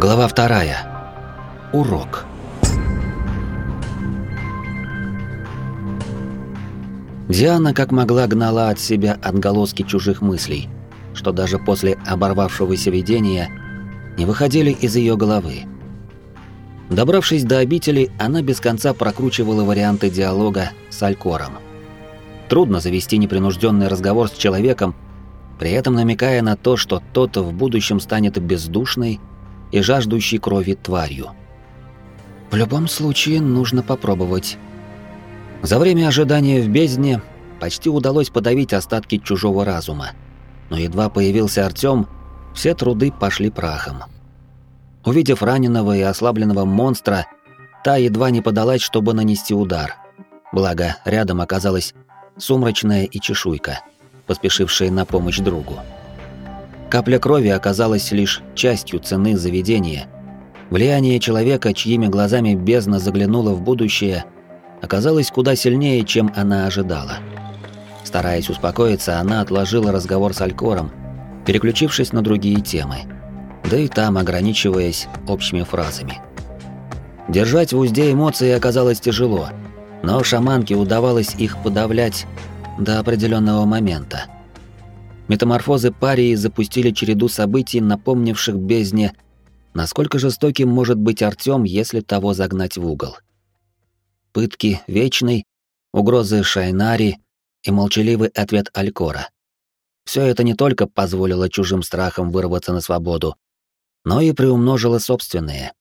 Глава вторая. Урок. Диана как могла гнала от себя отголоски чужих мыслей, что даже после оборвавшегося видения не выходили из ее головы. Добравшись до обители, она без конца прокручивала варианты диалога с Алькором. Трудно завести непринужденный разговор с человеком, при этом намекая на то, что тот в будущем станет бездушной и жаждущей крови тварью. В любом случае нужно попробовать. За время ожидания в бездне почти удалось подавить остатки чужого разума. Но едва появился Артём, все труды пошли прахом. Увидев раненого и ослабленного монстра, та едва не подалась, чтобы нанести удар. Благо, рядом оказалась сумрачная и чешуйка, поспешившая на помощь другу. Капля крови оказалась лишь частью цены заведения. Влияние человека, чьими глазами бездна заглянула в будущее, оказалось куда сильнее, чем она ожидала. Стараясь успокоиться, она отложила разговор с Алькором, переключившись на другие темы, да и там ограничиваясь общими фразами. Держать в узде эмоции оказалось тяжело, но шаманке удавалось их подавлять до определенного момента. Метаморфозы парии запустили череду событий, напомнивших бездне, насколько жестоким может быть Артём, если того загнать в угол. Пытки Вечной, угрозы Шайнари и молчаливый ответ Алькора. Все это не только позволило чужим страхам вырваться на свободу, но и приумножило собственные.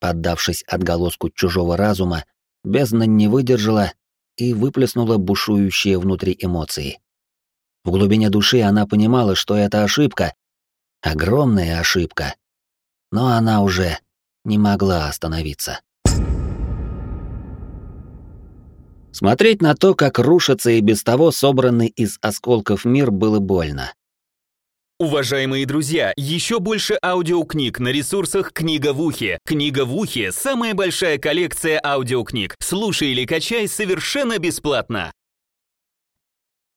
Поддавшись отголоску чужого разума, бездна не выдержала и выплеснула бушующие внутри эмоции. В глубине души она понимала, что это ошибка, огромная ошибка. Но она уже не могла остановиться. Смотреть на то, как рушится и без того собранный из осколков мир, было больно. Уважаемые друзья, еще больше аудиокниг на ресурсах «Книга в ухе». «Книга в ухе» — самая большая коллекция аудиокниг. Слушай или качай совершенно бесплатно.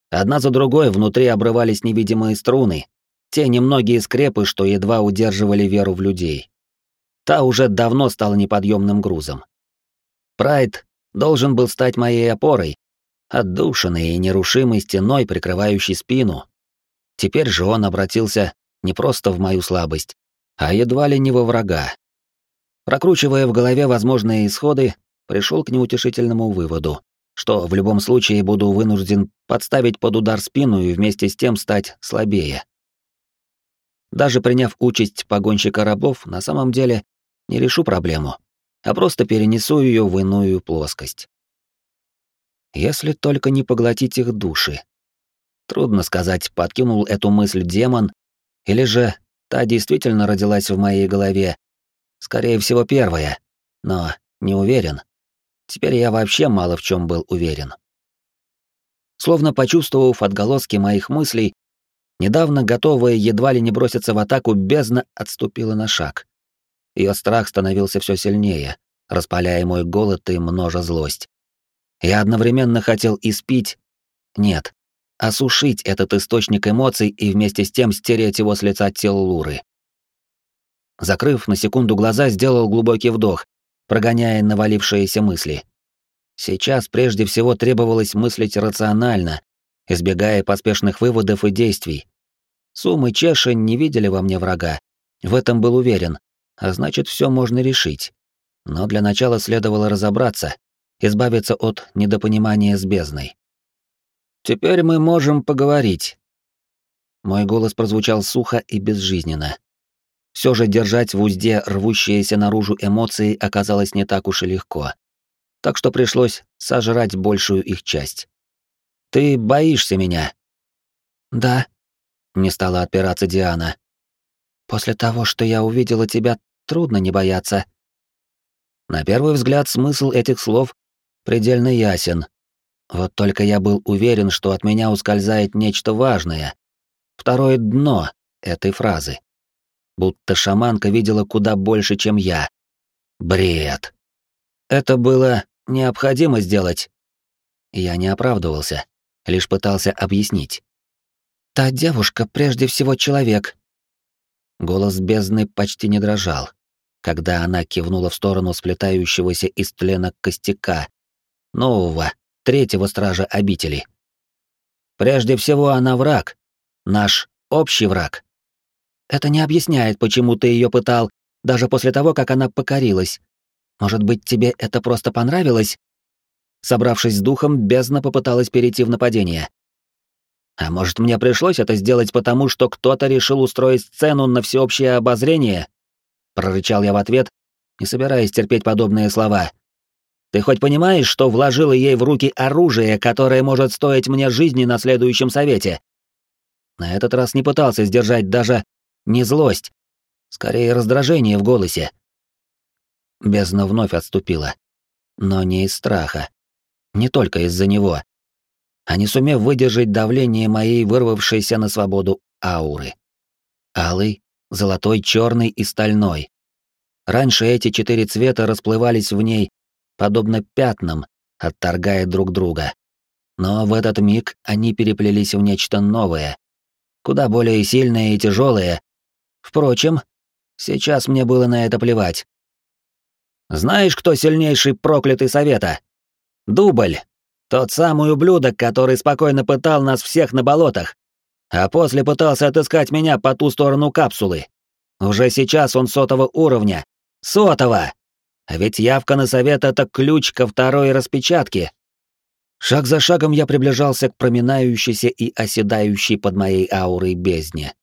Одна за другой внутри обрывались невидимые струны, те немногие скрепы, что едва удерживали веру в людей. Та уже давно стала неподъемным грузом. Прайд должен был стать моей опорой, отдушенной и нерушимой стеной, прикрывающей спину. Теперь же он обратился не просто в мою слабость, а едва ли не во врага. Прокручивая в голове возможные исходы, пришел к неутешительному выводу что в любом случае буду вынужден подставить под удар спину и вместе с тем стать слабее. Даже приняв участь погонщика рабов, на самом деле не решу проблему, а просто перенесу ее в иную плоскость. Если только не поглотить их души. Трудно сказать, подкинул эту мысль демон, или же та действительно родилась в моей голове. Скорее всего, первая, но не уверен. Теперь я вообще мало в чем был уверен. Словно почувствовав отголоски моих мыслей, недавно готовая едва ли не броситься в атаку, бездна отступила на шаг. Ее страх становился все сильнее, распаляя мой голод и множа злость. Я одновременно хотел испить... Нет, осушить этот источник эмоций и вместе с тем стереть его с лица тел Луры. Закрыв на секунду глаза, сделал глубокий вдох, прогоняя навалившиеся мысли. Сейчас прежде всего требовалось мыслить рационально, избегая поспешных выводов и действий. Сум и Чеша не видели во мне врага, в этом был уверен, а значит, все можно решить. Но для начала следовало разобраться, избавиться от недопонимания с бездной. «Теперь мы можем поговорить». Мой голос прозвучал сухо и безжизненно. Все же держать в узде рвущиеся наружу эмоции оказалось не так уж и легко. Так что пришлось сожрать большую их часть. «Ты боишься меня?» «Да», — не стала отпираться Диана. «После того, что я увидела тебя, трудно не бояться». На первый взгляд смысл этих слов предельно ясен. Вот только я был уверен, что от меня ускользает нечто важное. Второе дно этой фразы будто шаманка видела куда больше, чем я. Бред. Это было необходимо сделать. Я не оправдывался, лишь пытался объяснить. Та девушка прежде всего человек. Голос бездны почти не дрожал, когда она кивнула в сторону сплетающегося из тлена костяка, нового, третьего стража обители. Прежде всего, она враг, наш общий враг. Это не объясняет, почему ты ее пытал, даже после того, как она покорилась. Может быть, тебе это просто понравилось? Собравшись с духом, бездна попыталась перейти в нападение. А может, мне пришлось это сделать потому, что кто-то решил устроить сцену на всеобщее обозрение? Прорычал я в ответ, не собираясь терпеть подобные слова. Ты хоть понимаешь, что вложила ей в руки оружие, которое может стоить мне жизни на следующем совете? На этот раз не пытался сдержать даже не злость, скорее раздражение в голосе. Бездна вновь отступила. Но не из страха. Не только из-за него. А не сумев выдержать давление моей вырвавшейся на свободу ауры. Алый, золотой, черный и стальной. Раньше эти четыре цвета расплывались в ней, подобно пятнам, отторгая друг друга. Но в этот миг они переплелись в нечто новое, куда более сильное и тяжелое. Впрочем, сейчас мне было на это плевать. Знаешь, кто сильнейший проклятый совета? Дубль. Тот самый ублюдок, который спокойно пытал нас всех на болотах, а после пытался отыскать меня по ту сторону капсулы. Уже сейчас он сотого уровня. Сотого! А ведь явка на совет — это ключ ко второй распечатке. Шаг за шагом я приближался к проминающейся и оседающей под моей аурой бездне.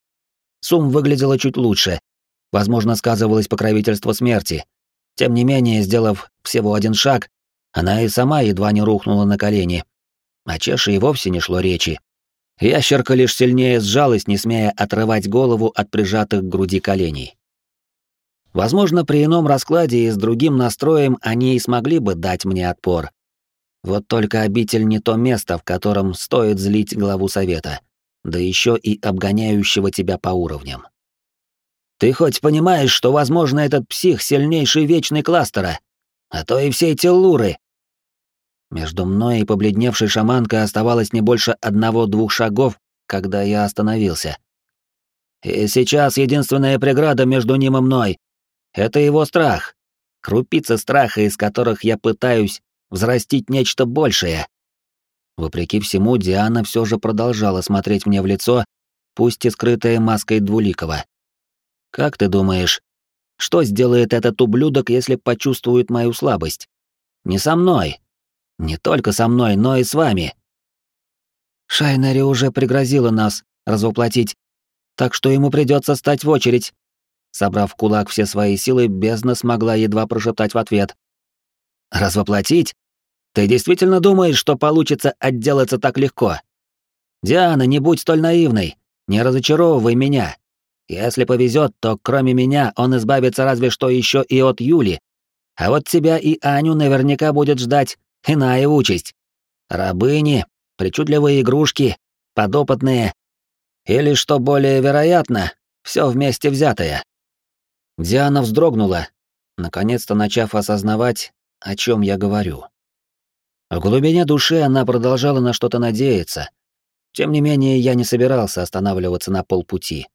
Сум выглядела чуть лучше. Возможно, сказывалось покровительство смерти. Тем не менее, сделав всего один шаг, она и сама едва не рухнула на колени. О Чеше и вовсе не шло речи. Ящерка лишь сильнее сжалась, не смея отрывать голову от прижатых к груди коленей. Возможно, при ином раскладе и с другим настроем они и смогли бы дать мне отпор. Вот только обитель не то место, в котором стоит злить главу совета, да еще и обгоняющего тебя по уровням. Ты хоть понимаешь, что, возможно, этот псих сильнейший вечный кластера, а то и все эти луры. Между мной и побледневшей шаманкой оставалось не больше одного-двух шагов, когда я остановился. И сейчас единственная преграда между ним и мной — это его страх. Крупицы страха, из которых я пытаюсь взрастить нечто большее. Вопреки всему, Диана все же продолжала смотреть мне в лицо, пусть и скрытая маской двуликого. Как ты думаешь, что сделает этот ублюдок, если почувствует мою слабость? Не со мной. Не только со мной, но и с вами. Шайнери уже пригрозила нас развоплотить, так что ему придется стать в очередь. Собрав в кулак все свои силы, бездна смогла едва прошептать в ответ. «Развоплотить? Ты действительно думаешь, что получится отделаться так легко? Диана, не будь столь наивной, не разочаровывай меня. Если повезет, то кроме меня он избавится разве что еще и от Юли. А вот тебя и Аню наверняка будет ждать иная участь. Рабыни, причудливые игрушки, подопытные. Или, что более вероятно, все вместе взятое. Диана вздрогнула, наконец-то начав осознавать, о чем я говорю. В глубине души она продолжала на что-то надеяться. Тем не менее, я не собирался останавливаться на полпути.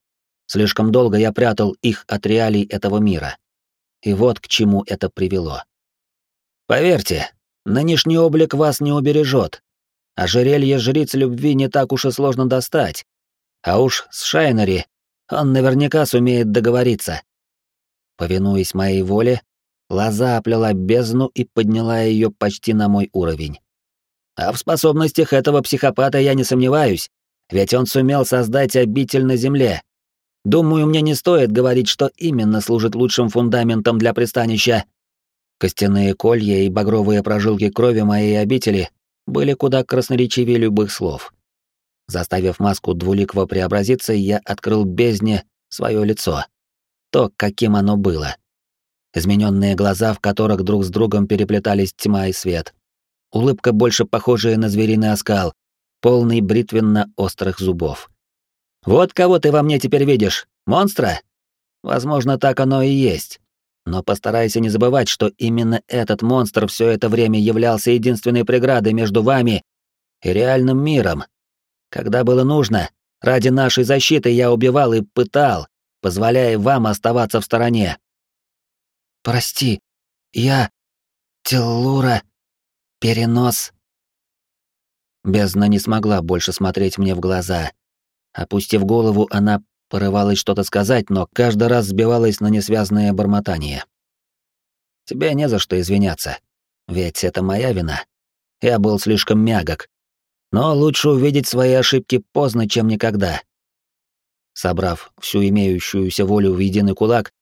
Слишком долго я прятал их от реалий этого мира. И вот к чему это привело. Поверьте, нынешний облик вас не убережет. Ожерелье жриц любви не так уж и сложно достать. А уж с Шайнери он наверняка сумеет договориться. Повинуясь моей воле, лоза оплела бездну и подняла ее почти на мой уровень. А в способностях этого психопата я не сомневаюсь, ведь он сумел создать обитель на земле, Думаю, мне не стоит говорить, что именно служит лучшим фундаментом для пристанища. Костяные колья и багровые прожилки крови моей обители были куда красноречивее любых слов. Заставив маску двуликого преобразиться, я открыл бездне свое лицо. То, каким оно было. Измененные глаза, в которых друг с другом переплетались тьма и свет. Улыбка, больше похожая на звериный оскал, полный бритвенно-острых зубов. Вот кого ты во мне теперь видишь? Монстра? Возможно, так оно и есть. Но постарайся не забывать, что именно этот монстр все это время являлся единственной преградой между вами и реальным миром. Когда было нужно, ради нашей защиты я убивал и пытал, позволяя вам оставаться в стороне. Прости, я... Теллура... Перенос... Бездна не смогла больше смотреть мне в глаза. Опустив голову, она порывалась что-то сказать, но каждый раз сбивалась на несвязное бормотание. Тебе не за что извиняться, ведь это моя вина. Я был слишком мягок. Но лучше увидеть свои ошибки поздно, чем никогда. Собрав всю имеющуюся волю в единый кулак,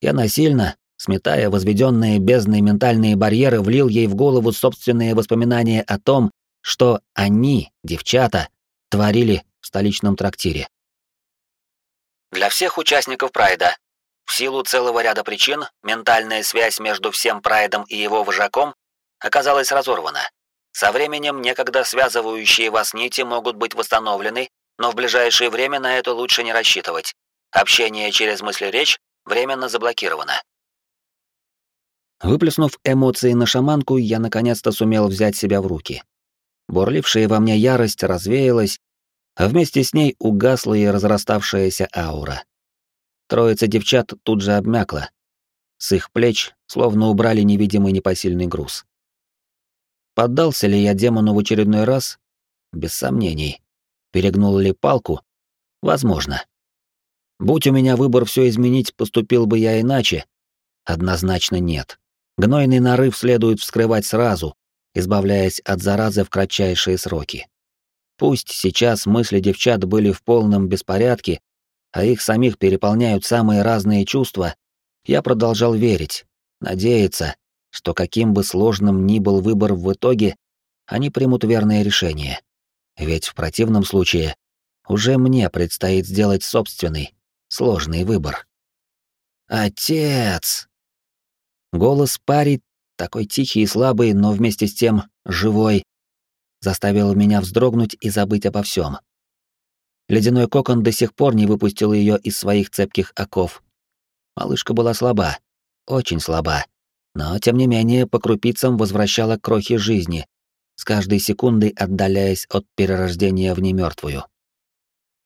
я насильно, сметая возведенные бездной ментальные барьеры, влил ей в голову собственные воспоминания о том, что они, девчата, творили в столичном трактире. Для всех участников Прайда. В силу целого ряда причин, ментальная связь между всем Прайдом и его вожаком оказалась разорвана. Со временем некогда связывающие вас нити могут быть восстановлены, но в ближайшее время на это лучше не рассчитывать. Общение через мысли-речь временно заблокировано. Выплеснув эмоции на шаманку, я наконец-то сумел взять себя в руки. Бурлившая во мне ярость развеялась, а вместе с ней угасла и разраставшаяся аура. Троица девчат тут же обмякла. С их плеч словно убрали невидимый непосильный груз. Поддался ли я демону в очередной раз? Без сомнений. Перегнул ли палку? Возможно. Будь у меня выбор все изменить, поступил бы я иначе? Однозначно нет. Гнойный нарыв следует вскрывать сразу, избавляясь от заразы в кратчайшие сроки. Пусть сейчас мысли девчат были в полном беспорядке, а их самих переполняют самые разные чувства, я продолжал верить, надеяться, что каким бы сложным ни был выбор в итоге, они примут верное решение. Ведь в противном случае уже мне предстоит сделать собственный, сложный выбор. «Отец!» Голос пари такой тихий и слабый, но вместе с тем живой, заставил меня вздрогнуть и забыть обо всем. Ледяной кокон до сих пор не выпустил ее из своих цепких оков. Малышка была слаба, очень слаба, но тем не менее по крупицам возвращала крохи жизни, с каждой секундой отдаляясь от перерождения в немертвую.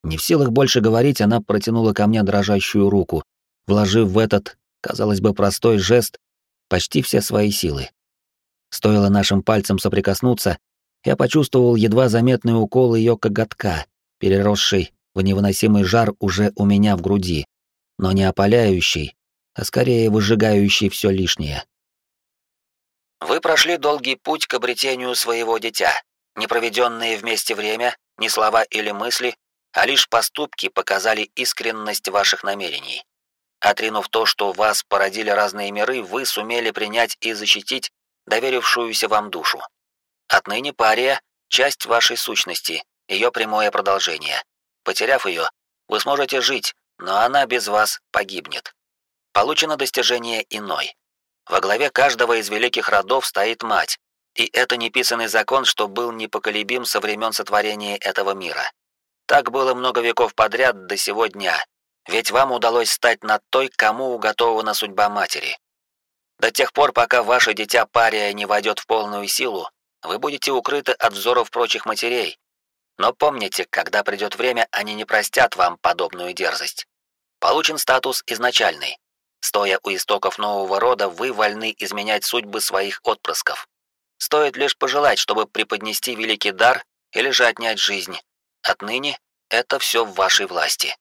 Не в силах больше говорить, она протянула ко мне дрожащую руку, вложив в этот, казалось бы, простой жест почти все свои силы. Стоило нашим пальцам соприкоснуться, я почувствовал едва заметный укол ее коготка, переросший в невыносимый жар уже у меня в груди, но не опаляющий, а скорее выжигающий все лишнее. Вы прошли долгий путь к обретению своего дитя. Не проведенные вместе время, ни слова или мысли, а лишь поступки показали искренность ваших намерений. Отринув то, что вас породили разные миры, вы сумели принять и защитить доверившуюся вам душу. Отныне пария — часть вашей сущности, ее прямое продолжение. Потеряв ее, вы сможете жить, но она без вас погибнет. Получено достижение иной. Во главе каждого из великих родов стоит мать, и это неписанный закон, что был непоколебим со времен сотворения этого мира. Так было много веков подряд до сего дня, ведь вам удалось стать над той, кому уготована судьба матери. До тех пор, пока ваше дитя пария не войдет в полную силу, вы будете укрыты от взоров прочих матерей. Но помните, когда придет время, они не простят вам подобную дерзость. Получен статус изначальный. Стоя у истоков нового рода, вы вольны изменять судьбы своих отпрысков. Стоит лишь пожелать, чтобы преподнести великий дар или же отнять жизнь. Отныне это все в вашей власти.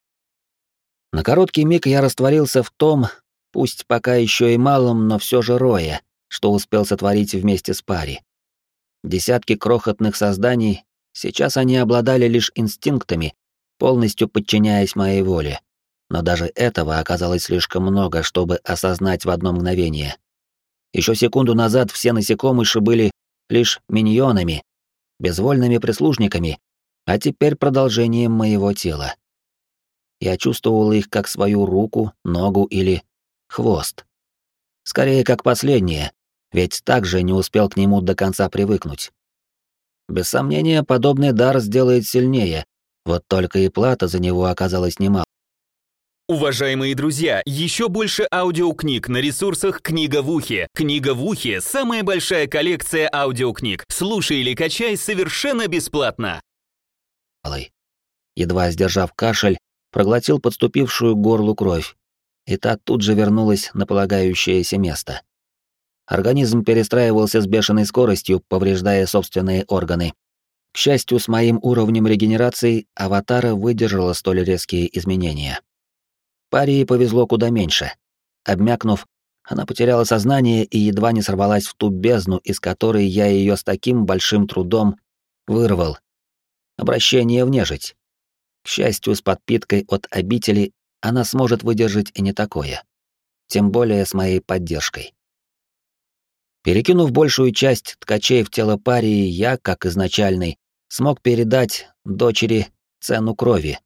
На короткий миг я растворился в том, пусть пока еще и малом, но все же роя, что успел сотворить вместе с пари. Десятки крохотных созданий, сейчас они обладали лишь инстинктами, полностью подчиняясь моей воле. Но даже этого оказалось слишком много, чтобы осознать в одно мгновение. Еще секунду назад все насекомыши были лишь миньонами, безвольными прислужниками, а теперь продолжением моего тела. Я чувствовал их как свою руку, ногу или хвост. Скорее, как последнее, ведь также не успел к нему до конца привыкнуть. Без сомнения, подобный дар сделает сильнее, вот только и плата за него оказалась немало. Уважаемые друзья, еще больше аудиокниг на ресурсах «Книга в ухе». «Книга в ухе» — самая большая коллекция аудиокниг. Слушай или качай совершенно бесплатно. Едва сдержав кашель, проглотил подступившую горлу кровь, и та тут же вернулась на полагающееся место. Организм перестраивался с бешеной скоростью, повреждая собственные органы. К счастью, с моим уровнем регенерации аватара выдержала столь резкие изменения. Парии повезло куда меньше. Обмякнув, она потеряла сознание и едва не сорвалась в ту бездну, из которой я ее с таким большим трудом вырвал. Обращение в нежить. К счастью, с подпиткой от обители она сможет выдержать и не такое. Тем более с моей поддержкой. Перекинув большую часть ткачей в тело парии, я, как изначальный, смог передать дочери цену крови.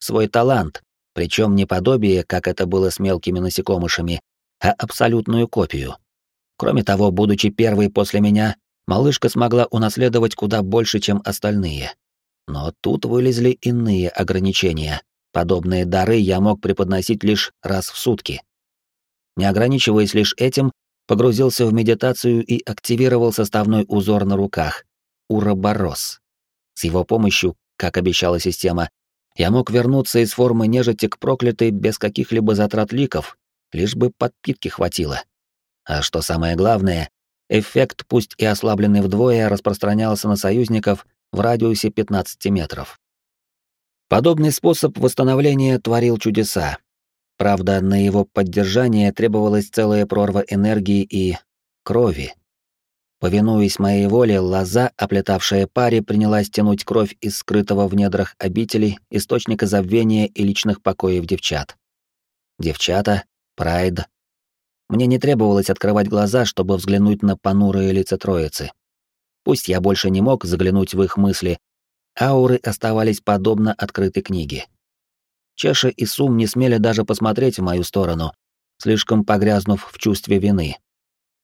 Свой талант, причем не подобие, как это было с мелкими насекомышами, а абсолютную копию. Кроме того, будучи первой после меня, малышка смогла унаследовать куда больше, чем остальные. Но тут вылезли иные ограничения. Подобные дары я мог преподносить лишь раз в сутки. Не ограничиваясь лишь этим, погрузился в медитацию и активировал составной узор на руках — Уроборос. С его помощью, как обещала система, я мог вернуться из формы нежити к проклятой без каких-либо затрат ликов, лишь бы подпитки хватило. А что самое главное, эффект, пусть и ослабленный вдвое, распространялся на союзников в радиусе 15 метров. Подобный способ восстановления творил чудеса, Правда, на его поддержание требовалась целая прорва энергии и крови. Повинуясь моей воле, лоза, оплетавшая паре, принялась тянуть кровь из скрытого в недрах обители источника забвения и личных покоев девчат. Девчата, прайд. Мне не требовалось открывать глаза, чтобы взглянуть на понурые лица троицы. Пусть я больше не мог заглянуть в их мысли, ауры оставались подобно открытой книге. Чеша и Сум не смели даже посмотреть в мою сторону, слишком погрязнув в чувстве вины.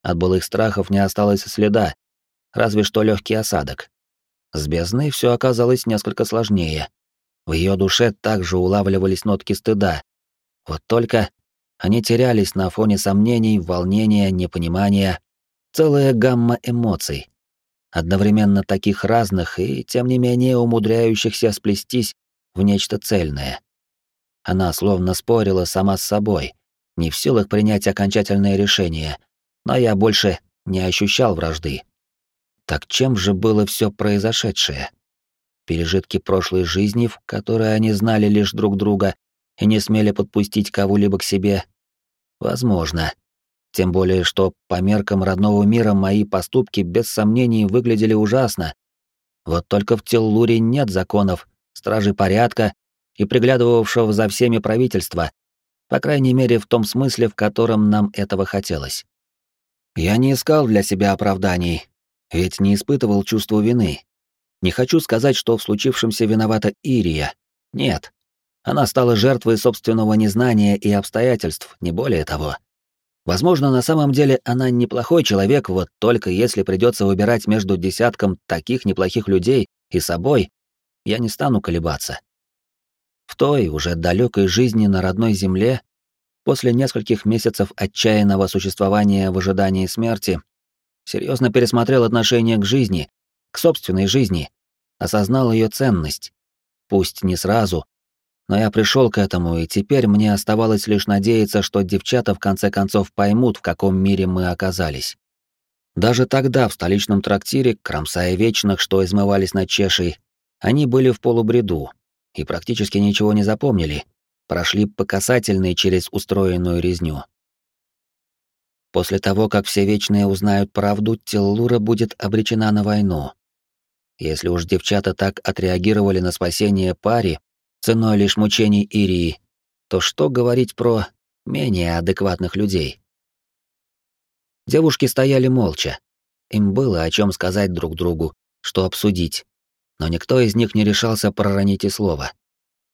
От былых страхов не осталось следа, разве что легкий осадок. С бездной все оказалось несколько сложнее. В ее душе также улавливались нотки стыда. Вот только они терялись на фоне сомнений, волнения, непонимания, целая гамма эмоций, одновременно таких разных и, тем не менее, умудряющихся сплестись в нечто цельное. Она словно спорила сама с собой, не в силах принять окончательное решение, но я больше не ощущал вражды. Так чем же было все произошедшее? Пережитки прошлой жизни, в которой они знали лишь друг друга и не смели подпустить кого-либо к себе? Возможно. Тем более, что по меркам родного мира мои поступки без сомнений выглядели ужасно. Вот только в Теллуре нет законов, стражи порядка и приглядывавшего за всеми правительства, по крайней мере в том смысле, в котором нам этого хотелось. Я не искал для себя оправданий, ведь не испытывал чувства вины. Не хочу сказать, что в случившемся виновата Ирия. Нет. Она стала жертвой собственного незнания и обстоятельств, не более того. Возможно, на самом деле она неплохой человек, вот только если придется выбирать между десятком таких неплохих людей и собой, я не стану колебаться. В той, уже далекой жизни на родной земле, после нескольких месяцев отчаянного существования в ожидании смерти, серьезно пересмотрел отношение к жизни, к собственной жизни, осознал ее ценность. Пусть не сразу, но я пришел к этому, и теперь мне оставалось лишь надеяться, что девчата в конце концов поймут, в каком мире мы оказались. Даже тогда, в столичном трактире, кромсая вечных, что измывались над чешей, они были в полубреду, и практически ничего не запомнили, прошли по касательной через устроенную резню. После того, как все вечные узнают правду, Теллура будет обречена на войну. Если уж девчата так отреагировали на спасение пари, ценой лишь мучений Ирии, то что говорить про менее адекватных людей? Девушки стояли молча. Им было о чем сказать друг другу, что обсудить но никто из них не решался проронить и слова.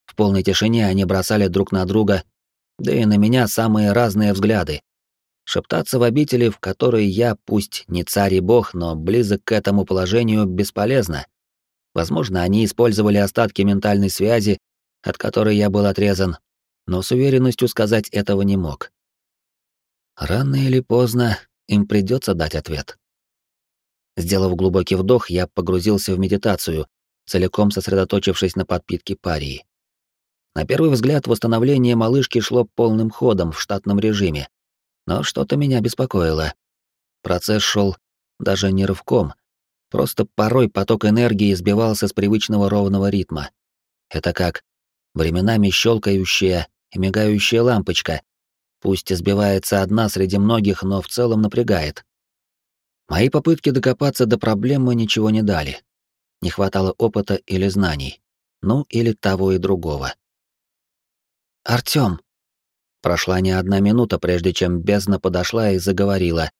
В полной тишине они бросали друг на друга, да и на меня самые разные взгляды. Шептаться в обители, в которой я, пусть не царь и бог, но близок к этому положению, бесполезно. Возможно, они использовали остатки ментальной связи, от которой я был отрезан, но с уверенностью сказать этого не мог. Рано или поздно им придется дать ответ. Сделав глубокий вдох, я погрузился в медитацию, целиком сосредоточившись на подпитке парии. На первый взгляд восстановление малышки шло полным ходом в штатном режиме, но что-то меня беспокоило. Процесс шел даже не рывком, просто порой поток энергии сбивался с привычного ровного ритма. Это как временами щелкающая и мигающая лампочка, пусть избивается одна среди многих, но в целом напрягает. Мои попытки докопаться до проблемы ничего не дали. Не хватало опыта или знаний. Ну, или того и другого. «Артём!» Прошла не одна минута, прежде чем бездна подошла и заговорила.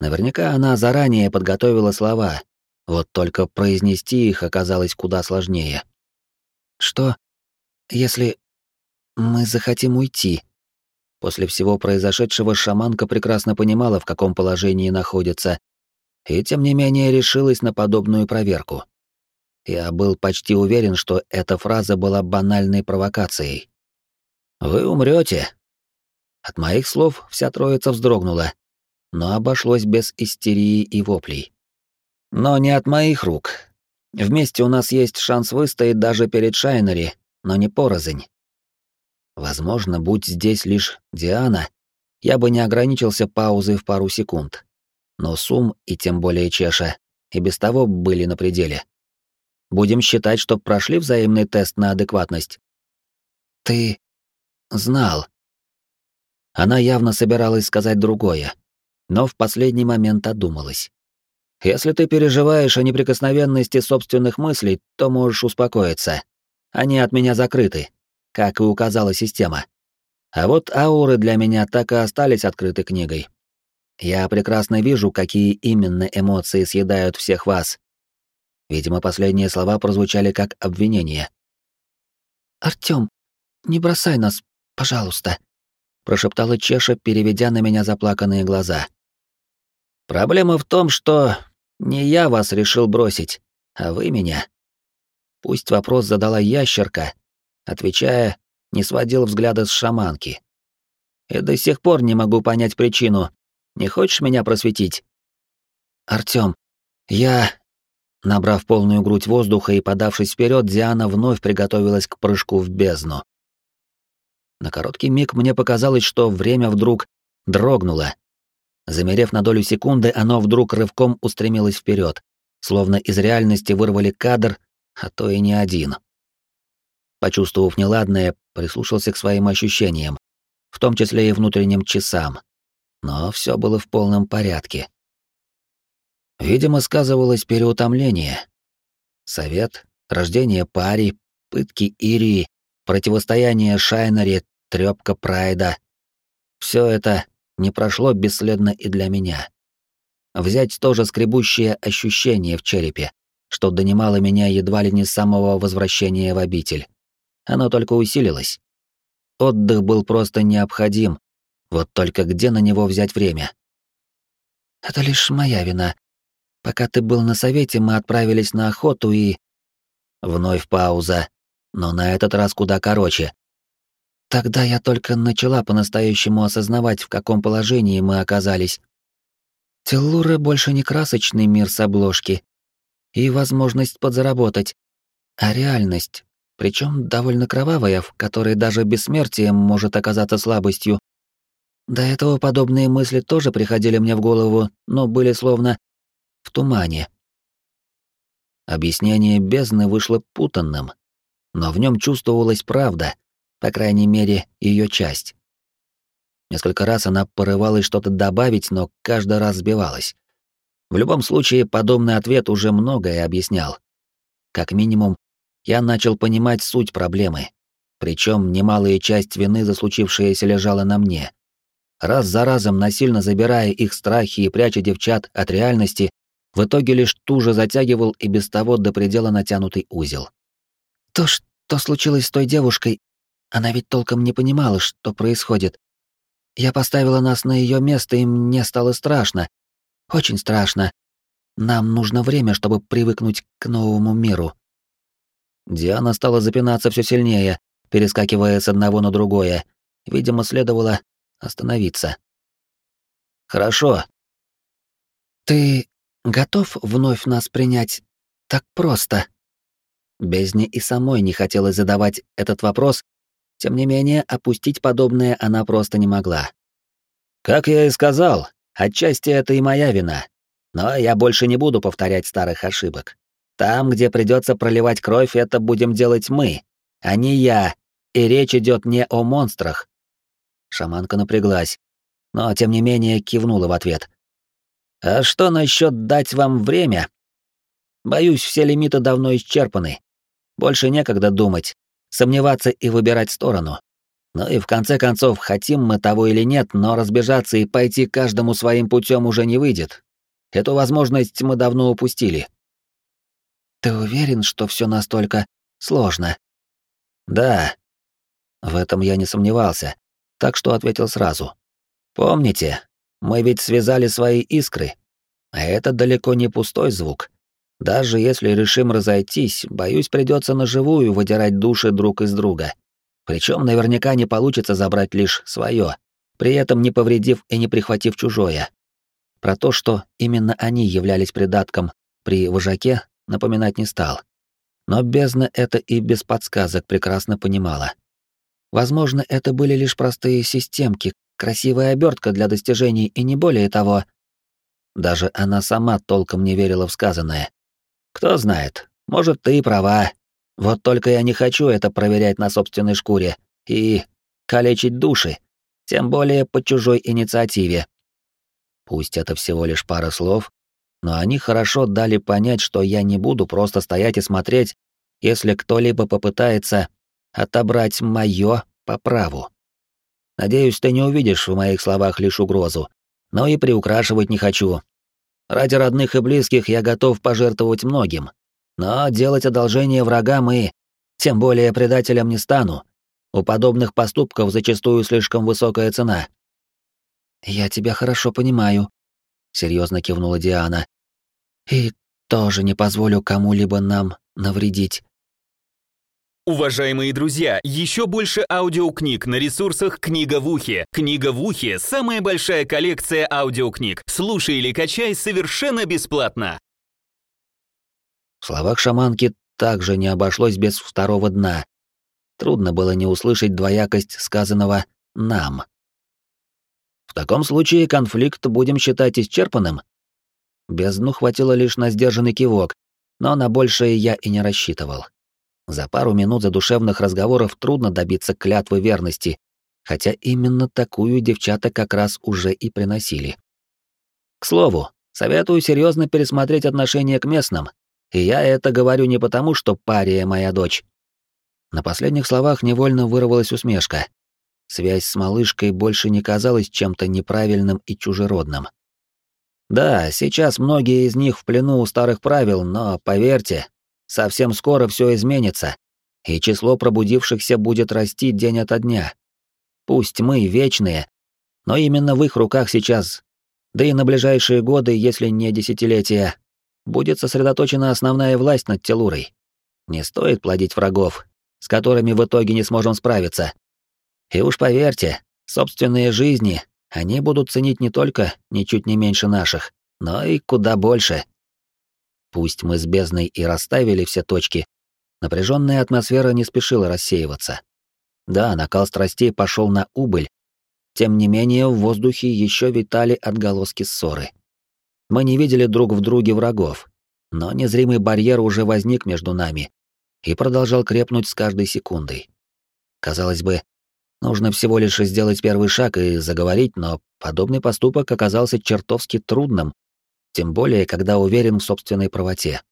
Наверняка она заранее подготовила слова, вот только произнести их оказалось куда сложнее. «Что, если мы захотим уйти?» После всего произошедшего шаманка прекрасно понимала, в каком положении находится, и тем не менее решилась на подобную проверку. Я был почти уверен, что эта фраза была банальной провокацией. «Вы умрете. От моих слов вся троица вздрогнула, но обошлось без истерии и воплей. Но не от моих рук. Вместе у нас есть шанс выстоять даже перед Шайнери, но не порознь. Возможно, будь здесь лишь Диана, я бы не ограничился паузой в пару секунд. Но Сум, и тем более Чеша, и без того были на пределе. Будем считать, что прошли взаимный тест на адекватность. Ты знал. Она явно собиралась сказать другое, но в последний момент одумалась. Если ты переживаешь о неприкосновенности собственных мыслей, то можешь успокоиться. Они от меня закрыты, как и указала система. А вот ауры для меня так и остались открытой книгой. Я прекрасно вижу, какие именно эмоции съедают всех вас, Видимо, последние слова прозвучали как обвинение. «Артём, не бросай нас, пожалуйста», — прошептала Чеша, переведя на меня заплаканные глаза. «Проблема в том, что не я вас решил бросить, а вы меня». Пусть вопрос задала ящерка, отвечая, не сводил взгляда с шаманки. И до сих пор не могу понять причину. Не хочешь меня просветить? Артём, я Набрав полную грудь воздуха и подавшись вперед, Диана вновь приготовилась к прыжку в бездну. На короткий миг мне показалось, что время вдруг дрогнуло. Замерев на долю секунды, оно вдруг рывком устремилось вперед, словно из реальности вырвали кадр, а то и не один. Почувствовав неладное, прислушался к своим ощущениям, в том числе и внутренним часам. Но все было в полном порядке. Видимо, сказывалось переутомление. Совет, рождение пари, пытки Ирии, противостояние Шайнери, трёпка Прайда. Все это не прошло бесследно и для меня. Взять тоже скребущее ощущение в черепе, что донимало меня едва ли не с самого возвращения в обитель. Оно только усилилось. Отдых был просто необходим, вот только где на него взять время? «Это лишь моя вина», Пока ты был на совете, мы отправились на охоту и... Вновь пауза, но на этот раз куда короче. Тогда я только начала по-настоящему осознавать, в каком положении мы оказались. Теллура больше не красочный мир с обложки и возможность подзаработать, а реальность, причем довольно кровавая, в которой даже бессмертие может оказаться слабостью. До этого подобные мысли тоже приходили мне в голову, но были словно в тумане. Объяснение бездны вышло путанным, но в нем чувствовалась правда, по крайней мере, ее часть. Несколько раз она порывалась что-то добавить, но каждый раз сбивалась. В любом случае, подобный ответ уже многое объяснял. Как минимум, я начал понимать суть проблемы. Причем немалая часть вины за случившееся лежала на мне. Раз за разом насильно забирая их страхи и пряча девчат от реальности, в итоге лишь туже затягивал и без того до предела натянутый узел. То, что случилось с той девушкой, она ведь толком не понимала, что происходит. Я поставила нас на ее место, и мне стало страшно. Очень страшно. Нам нужно время, чтобы привыкнуть к новому миру. Диана стала запинаться все сильнее, перескакивая с одного на другое. Видимо, следовало остановиться. Хорошо. Ты готов вновь нас принять так просто?» Бездне и самой не хотелось задавать этот вопрос, Тем не менее, опустить подобное она просто не могла. Как я и сказал, отчасти это и моя вина. Но я больше не буду повторять старых ошибок. Там, где придется проливать кровь, это будем делать мы, а не я. И речь идет не о монстрах. Шаманка напряглась, но тем не менее кивнула в ответ. А что насчет дать вам время? Боюсь, все лимиты давно исчерпаны. Больше некогда думать, сомневаться и выбирать сторону. Ну и в конце концов, хотим мы того или нет, но разбежаться и пойти каждому своим путем уже не выйдет. Эту возможность мы давно упустили. Ты уверен, что все настолько сложно? Да. В этом я не сомневался, так что ответил сразу. Помните, мы ведь связали свои искры, а это далеко не пустой звук. Даже если решим разойтись, боюсь, придется наживую выдирать души друг из друга. Причем наверняка не получится забрать лишь свое, при этом не повредив и не прихватив чужое. Про то, что именно они являлись придатком при вожаке, напоминать не стал. Но бездна это и без подсказок прекрасно понимала. Возможно, это были лишь простые системки, красивая обертка для достижений и не более того. Даже она сама толком не верила в сказанное. Кто знает, может, ты и права. Вот только я не хочу это проверять на собственной шкуре и калечить души, тем более по чужой инициативе. Пусть это всего лишь пара слов, но они хорошо дали понять, что я не буду просто стоять и смотреть, если кто-либо попытается отобрать моё по праву. Надеюсь, ты не увидишь в моих словах лишь угрозу, но и приукрашивать не хочу. Ради родных и близких я готов пожертвовать многим. Но делать одолжение врагам и, тем более предателям, не стану. У подобных поступков зачастую слишком высокая цена. Я тебя хорошо понимаю, серьезно кивнула Диана. И тоже не позволю кому-либо нам навредить. Уважаемые друзья, еще больше аудиокниг на ресурсах «Книга в ухе». «Книга в ухе» — самая большая коллекция аудиокниг. Слушай или качай совершенно бесплатно. В словах шаманки также не обошлось без второго дна. Трудно было не услышать двоякость сказанного «нам». В таком случае конфликт будем считать исчерпанным. Бездну хватило лишь на сдержанный кивок, но на большее я и не рассчитывал. За пару минут задушевных разговоров трудно добиться клятвы верности, хотя именно такую девчата как раз уже и приносили. К слову, советую серьезно пересмотреть отношение к местным, и я это говорю не потому, что пария моя дочь. На последних словах невольно вырвалась усмешка. Связь с малышкой больше не казалась чем-то неправильным и чужеродным. Да, сейчас многие из них в плену у старых правил, но, поверьте, Совсем скоро все изменится, и число пробудившихся будет расти день ото дня. Пусть мы вечные, но именно в их руках сейчас, да и на ближайшие годы, если не десятилетия, будет сосредоточена основная власть над Телурой. Не стоит плодить врагов, с которыми в итоге не сможем справиться. И уж поверьте, собственные жизни они будут ценить не только ничуть не меньше наших, но и куда больше. Пусть мы с бездной и расставили все точки, напряженная атмосфера не спешила рассеиваться. Да, накал страстей пошел на убыль, тем не менее в воздухе еще витали отголоски ссоры. Мы не видели друг в друге врагов, но незримый барьер уже возник между нами и продолжал крепнуть с каждой секундой. Казалось бы, нужно всего лишь сделать первый шаг и заговорить, но подобный поступок оказался чертовски трудным тем более, когда уверен в собственной правоте.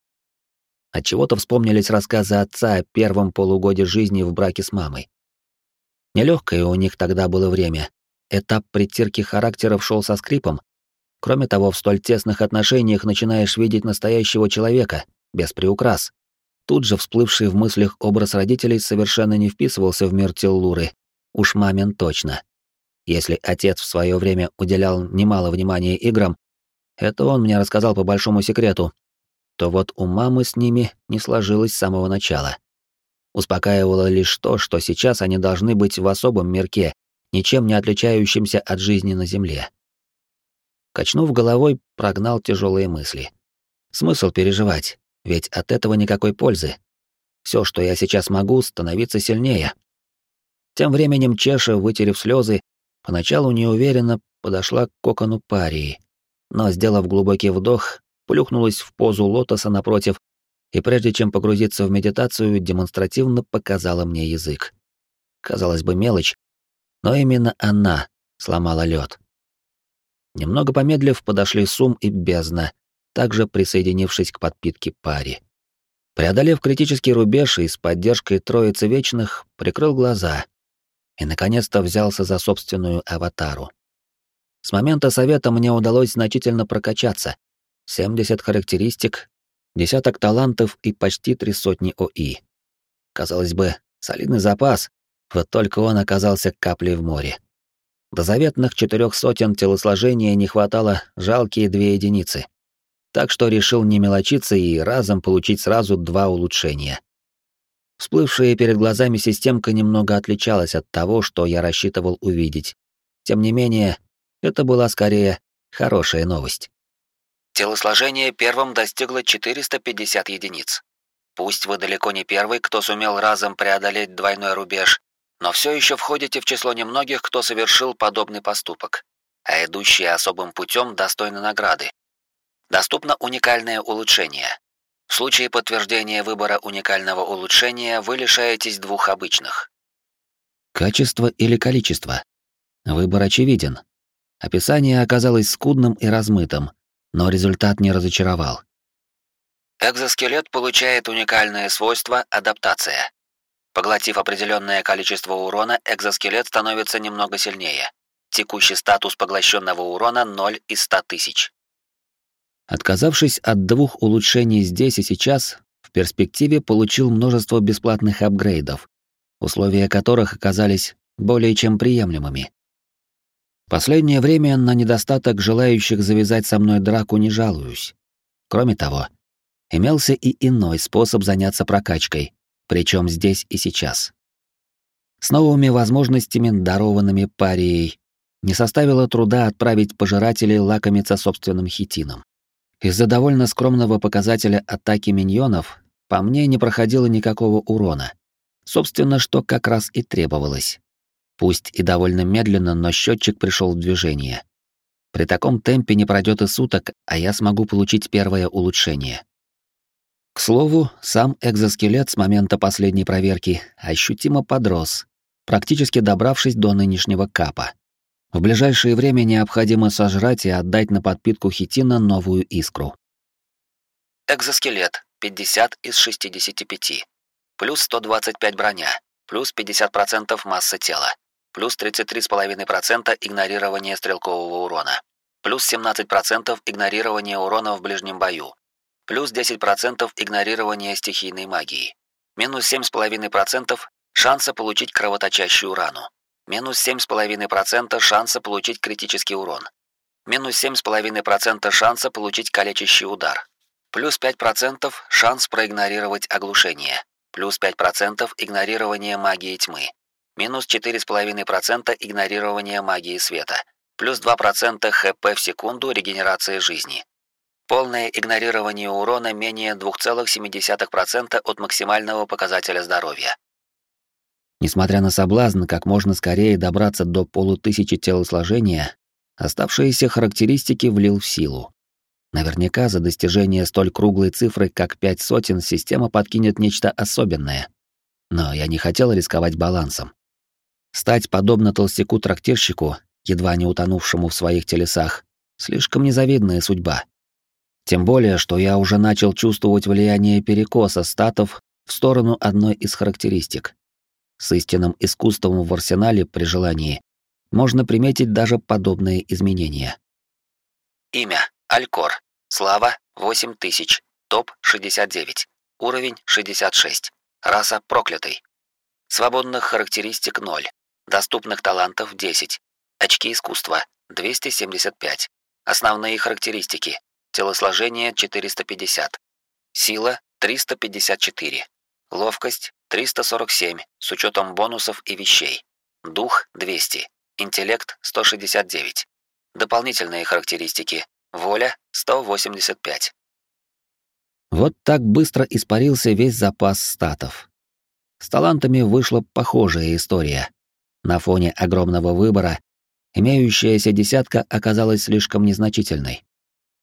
Отчего-то вспомнились рассказы отца о первом полугоде жизни в браке с мамой. Нелегкое у них тогда было время. Этап притирки характеров шел со скрипом. Кроме того, в столь тесных отношениях начинаешь видеть настоящего человека, без приукрас. Тут же всплывший в мыслях образ родителей совершенно не вписывался в мир Теллуры. Уж мамин точно. Если отец в свое время уделял немало внимания играм, это он мне рассказал по большому секрету. То вот у мамы с ними не сложилось с самого начала. Успокаивало лишь то, что сейчас они должны быть в особом мирке, ничем не отличающемся от жизни на Земле. Качнув головой, прогнал тяжелые мысли. Смысл переживать, ведь от этого никакой пользы. Все, что я сейчас могу, становиться сильнее. Тем временем Чеша, вытерев слезы, поначалу неуверенно подошла к кокону парии, но, сделав глубокий вдох, плюхнулась в позу лотоса напротив и прежде чем погрузиться в медитацию, демонстративно показала мне язык. Казалось бы, мелочь, но именно она сломала лед. Немного помедлив, подошли Сум и Бездна, также присоединившись к подпитке пари. Преодолев критический рубеж и с поддержкой Троицы Вечных, прикрыл глаза и, наконец-то, взялся за собственную аватару. С момента совета мне удалось значительно прокачаться. 70 характеристик, десяток талантов и почти три сотни ОИ. Казалось бы, солидный запас, вот только он оказался каплей в море. До заветных четырех сотен телосложения не хватало жалкие две единицы. Так что решил не мелочиться и разом получить сразу два улучшения. Всплывшая перед глазами системка немного отличалась от того, что я рассчитывал увидеть. Тем не менее, это была скорее хорошая новость. Телосложение первым достигло 450 единиц. Пусть вы далеко не первый, кто сумел разом преодолеть двойной рубеж, но все еще входите в число немногих, кто совершил подобный поступок, а идущие особым путем достойны награды. Доступно уникальное улучшение. В случае подтверждения выбора уникального улучшения вы лишаетесь двух обычных. Качество или количество? Выбор очевиден. Описание оказалось скудным и размытым, но результат не разочаровал. Экзоскелет получает уникальное свойство адаптация. Поглотив определенное количество урона, экзоскелет становится немного сильнее. Текущий статус поглощенного урона 0 из 100 тысяч. Отказавшись от двух улучшений здесь и сейчас, в перспективе получил множество бесплатных апгрейдов, условия которых оказались более чем приемлемыми. Последнее время на недостаток желающих завязать со мной драку не жалуюсь. Кроме того, имелся и иной способ заняться прокачкой, причем здесь и сейчас. С новыми возможностями, дарованными парией, не составило труда отправить пожирателей лакомиться собственным хитином. Из-за довольно скромного показателя атаки миньонов по мне не проходило никакого урона. Собственно, что как раз и требовалось. Пусть и довольно медленно, но счетчик пришел в движение. При таком темпе не пройдет и суток, а я смогу получить первое улучшение. К слову, сам экзоскелет с момента последней проверки ощутимо подрос, практически добравшись до нынешнего капа. В ближайшее время необходимо сожрать и отдать на подпитку хитина новую искру. Экзоскелет 50 из 65. Плюс 125 броня, плюс 50% массы тела, плюс 33,5% игнорирования стрелкового урона, плюс 17% игнорирования урона в ближнем бою, плюс 10% игнорирования стихийной магии, минус 7,5% шанса получить кровоточащую рану, минус 7,5% шанса получить критический урон, минус 7,5% шанса получить калечащий удар, плюс 5% шанс проигнорировать оглушение, плюс 5% игнорирование магии тьмы, минус 4,5% игнорирование магии света, плюс 2% ХП в секунду регенерации жизни, Полное игнорирование урона менее 2,7% от максимального показателя здоровья. Несмотря на соблазн как можно скорее добраться до полутысячи телосложения, оставшиеся характеристики влил в силу. Наверняка за достижение столь круглой цифры, как пять сотен, система подкинет нечто особенное. Но я не хотел рисковать балансом. Стать подобно толстяку-трактирщику, едва не утонувшему в своих телесах, слишком незавидная судьба. Тем более, что я уже начал чувствовать влияние перекоса статов в сторону одной из характеристик. С истинным искусством в арсенале при желании можно приметить даже подобные изменения. Имя — Алькор. Слава — 8000. Топ — 69. Уровень — 66. Раса — проклятый. Свободных характеристик — 0. Доступных талантов — 10. Очки искусства — 275. Основные характеристики телосложение 450, сила 354, ловкость 347 с учетом бонусов и вещей, дух 200, интеллект 169, дополнительные характеристики, воля 185. Вот так быстро испарился весь запас статов. С талантами вышла похожая история, На фоне огромного выбора имеющаяся десятка оказалась слишком незначительной.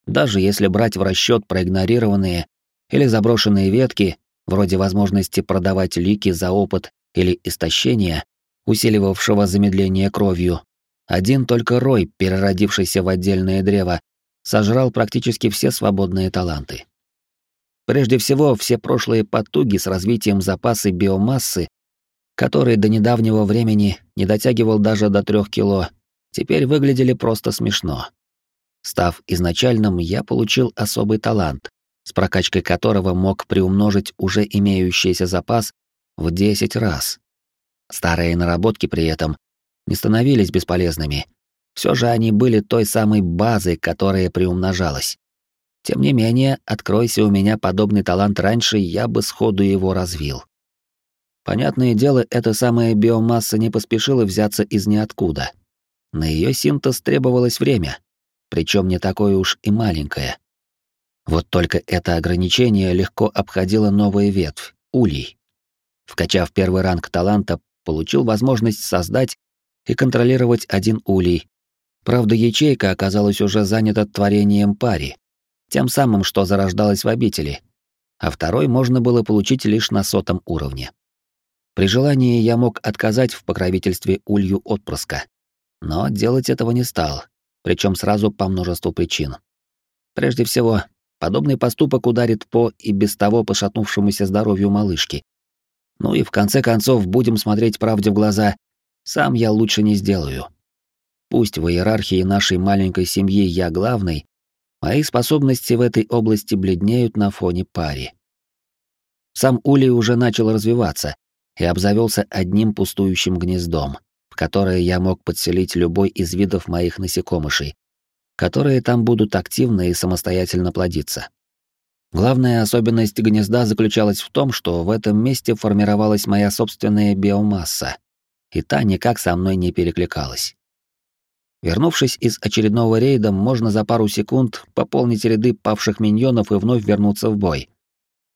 Даже если брать в расчет проигнорированные или заброшенные ветки, вроде возможности продавать лики за опыт или истощение, усиливавшего замедление кровью, один только рой, переродившийся в отдельное древо, сожрал практически все свободные таланты. Прежде всего, все прошлые потуги с развитием запасы биомассы, который до недавнего времени не дотягивал даже до трех кило, теперь выглядели просто смешно. Став изначальным, я получил особый талант, с прокачкой которого мог приумножить уже имеющийся запас в 10 раз. Старые наработки при этом не становились бесполезными. Все же они были той самой базой, которая приумножалась. Тем не менее, откройся у меня подобный талант раньше, я бы сходу его развил. Понятное дело, эта самая биомасса не поспешила взяться из ниоткуда. На ее синтез требовалось время, причем не такое уж и маленькое. Вот только это ограничение легко обходило новая ветвь — улей. Вкачав первый ранг таланта, получил возможность создать и контролировать один улей. Правда, ячейка оказалась уже занята творением пари, тем самым, что зарождалось в обители, а второй можно было получить лишь на сотом уровне. При желании я мог отказать в покровительстве улью отпрыска, но делать этого не стал, причем сразу по множеству причин. Прежде всего, подобный поступок ударит по и без того пошатнувшемуся здоровью малышки. Ну и в конце концов будем смотреть правде в глаза, сам я лучше не сделаю. Пусть в иерархии нашей маленькой семьи я главный, Мои способности в этой области бледнеют на фоне пари. Сам Улей уже начал развиваться и обзавелся одним пустующим гнездом, в которое я мог подселить любой из видов моих насекомышей, которые там будут активно и самостоятельно плодиться. Главная особенность гнезда заключалась в том, что в этом месте формировалась моя собственная биомасса, и та никак со мной не перекликалась. Вернувшись из очередного рейда, можно за пару секунд пополнить ряды павших миньонов и вновь вернуться в бой.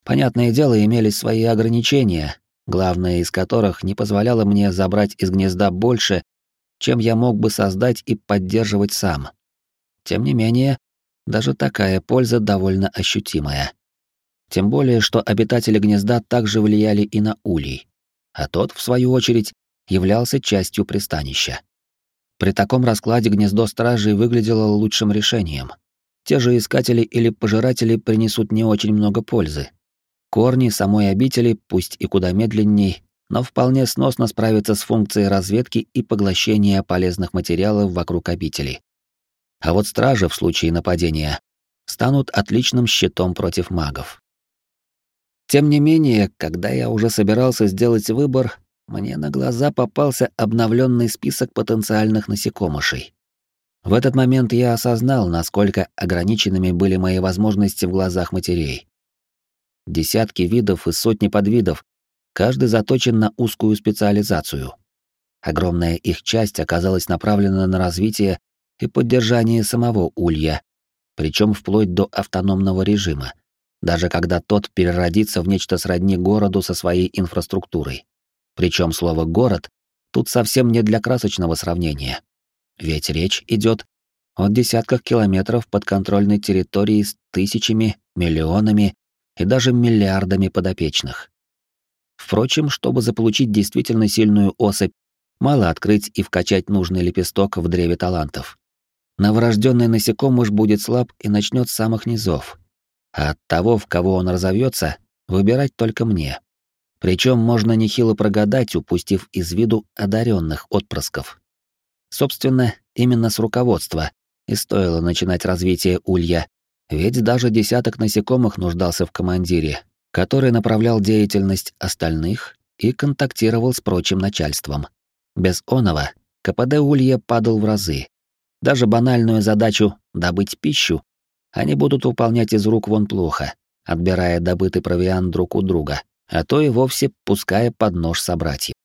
Понятное дело, имелись свои ограничения, главное из которых не позволяло мне забрать из гнезда больше, чем я мог бы создать и поддерживать сам. Тем не менее, даже такая польза довольно ощутимая. Тем более, что обитатели гнезда также влияли и на улей, а тот, в свою очередь, являлся частью пристанища. При таком раскладе гнездо стражей выглядело лучшим решением. Те же искатели или пожиратели принесут не очень много пользы. Корни самой обители, пусть и куда медленней, но вполне сносно справятся с функцией разведки и поглощения полезных материалов вокруг обители. А вот стражи в случае нападения станут отличным щитом против магов. Тем не менее, когда я уже собирался сделать выбор, мне на глаза попался обновленный список потенциальных насекомышей. В этот момент я осознал, насколько ограниченными были мои возможности в глазах матерей. Десятки видов и сотни подвидов, каждый заточен на узкую специализацию. Огромная их часть оказалась направлена на развитие и поддержание самого улья, причем вплоть до автономного режима, даже когда тот переродится в нечто сродни городу со своей инфраструктурой. Причем слово «город» тут совсем не для красочного сравнения. Ведь речь идет о десятках километров подконтрольной территории с тысячами, миллионами и даже миллиардами подопечных. Впрочем, чтобы заполучить действительно сильную особь, мало открыть и вкачать нужный лепесток в древе талантов. Новорожденный насекомыш будет слаб и начнет с самых низов. А от того, в кого он разовьется, выбирать только мне. Причем можно нехило прогадать, упустив из виду одаренных отпрысков. Собственно, именно с руководства и стоило начинать развитие улья, ведь даже десяток насекомых нуждался в командире, который направлял деятельность остальных и контактировал с прочим начальством. Без оного КПД улья падал в разы. Даже банальную задачу «добыть пищу» они будут выполнять из рук вон плохо, отбирая добытый провиант друг у друга а то и вовсе пуская под нож собратьев.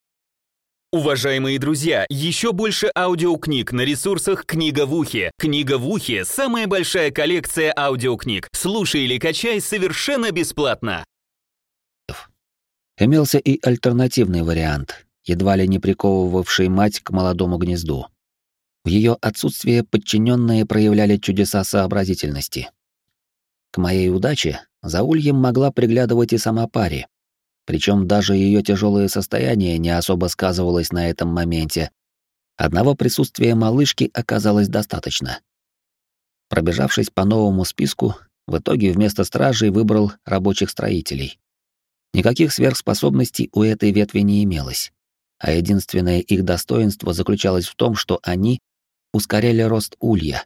Уважаемые друзья, еще больше аудиокниг на ресурсах «Книга в ухе». «Книга в ухе» — самая большая коллекция аудиокниг. Слушай или качай совершенно бесплатно. Имелся и альтернативный вариант, едва ли не приковывавший мать к молодому гнезду. В ее отсутствие подчиненные проявляли чудеса сообразительности. К моей удаче за Ульем могла приглядывать и сама пари. Причем даже ее тяжелое состояние не особо сказывалось на этом моменте. Одного присутствия малышки оказалось достаточно. Пробежавшись по новому списку, в итоге вместо стражей выбрал рабочих строителей. Никаких сверхспособностей у этой ветви не имелось, а единственное их достоинство заключалось в том, что они ускоряли рост улья,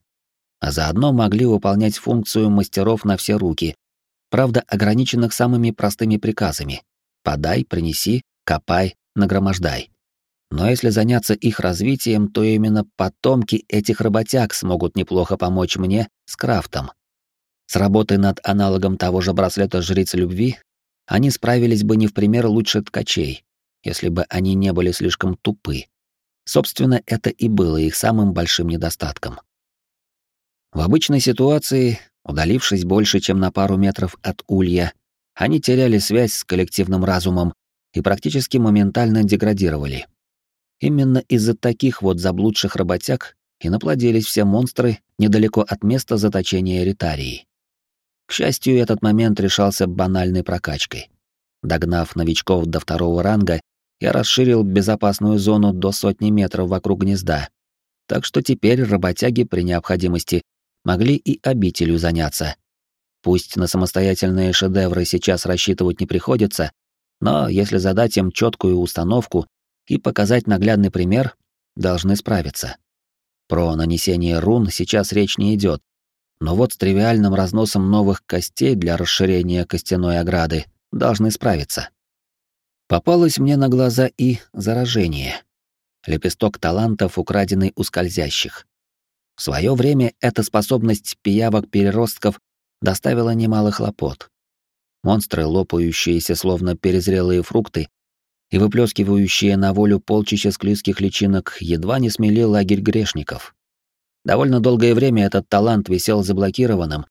а заодно могли выполнять функцию мастеров на все руки, правда ограниченных самыми простыми приказами «подай, принеси, копай, нагромождай». Но если заняться их развитием, то именно потомки этих работяг смогут неплохо помочь мне с крафтом. С работой над аналогом того же браслета жрицы любви они справились бы не в пример лучше ткачей, если бы они не были слишком тупы. Собственно, это и было их самым большим недостатком. В обычной ситуации, удалившись больше, чем на пару метров от улья, они теряли связь с коллективным разумом и практически моментально деградировали. Именно из-за таких вот заблудших работяг и наплодились все монстры недалеко от места заточения Ритарии. К счастью, этот момент решался банальной прокачкой. Догнав новичков до второго ранга, я расширил безопасную зону до сотни метров вокруг гнезда. Так что теперь работяги при необходимости могли и обителю заняться. Пусть на самостоятельные шедевры сейчас рассчитывать не приходится, но если задать им четкую установку и показать наглядный пример, должны справиться. Про нанесение рун сейчас речь не идет, но вот с тривиальным разносом новых костей для расширения костяной ограды должны справиться. Попалось мне на глаза и заражение. Лепесток талантов, украденный у скользящих. В свое время эта способность пиявок-переростков доставила немало хлопот. Монстры, лопающиеся словно перезрелые фрукты и выплескивающие на волю полчища склизких личинок, едва не смели лагерь грешников. Довольно долгое время этот талант висел заблокированным,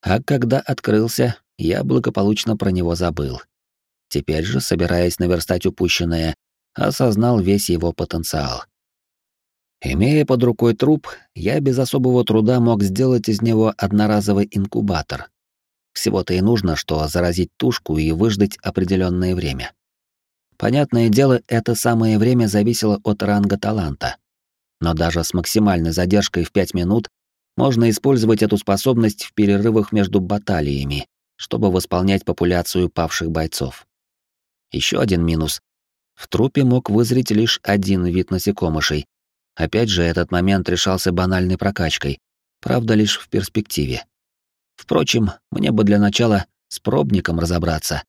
а когда открылся, я благополучно про него забыл. Теперь же, собираясь наверстать упущенное, осознал весь его потенциал. Имея под рукой труп, я без особого труда мог сделать из него одноразовый инкубатор. Всего-то и нужно, что заразить тушку и выждать определенное время. Понятное дело, это самое время зависело от ранга таланта. Но даже с максимальной задержкой в 5 минут можно использовать эту способность в перерывах между баталиями, чтобы восполнять популяцию павших бойцов. Еще один минус. В трупе мог вызреть лишь один вид насекомышей. Опять же, этот момент решался банальной прокачкой, правда, лишь в перспективе. Впрочем, мне бы для начала с пробником разобраться,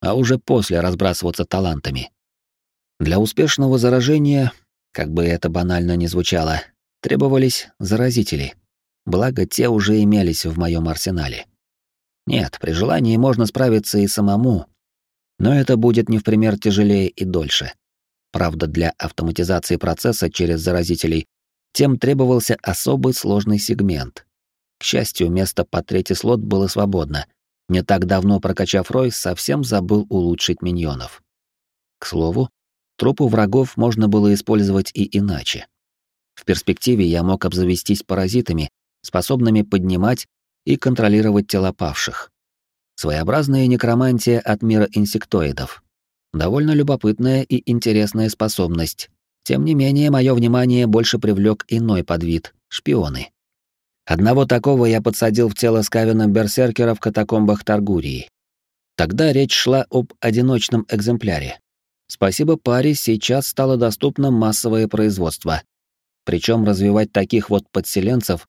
а уже после разбрасываться талантами. Для успешного заражения, как бы это банально ни звучало, требовались заразители. Благо, те уже имелись в моем арсенале. Нет, при желании можно справиться и самому, но это будет не в пример тяжелее и дольше. Правда, для автоматизации процесса через заразителей тем требовался особый сложный сегмент. К счастью, место под третий слот было свободно. Не так давно прокачав Рой, совсем забыл улучшить миньонов. К слову, трупы врагов можно было использовать и иначе. В перспективе я мог обзавестись паразитами, способными поднимать и контролировать тела павших. Своеобразная некромантия от мира инсектоидов. Довольно любопытная и интересная способность. Тем не менее, мое внимание больше привлек иной подвид — шпионы. Одного такого я подсадил в тело Скавина Берсеркера в катакомбах Таргурии. Тогда речь шла об одиночном экземпляре. Спасибо паре, сейчас стало доступно массовое производство. Причем развивать таких вот подселенцев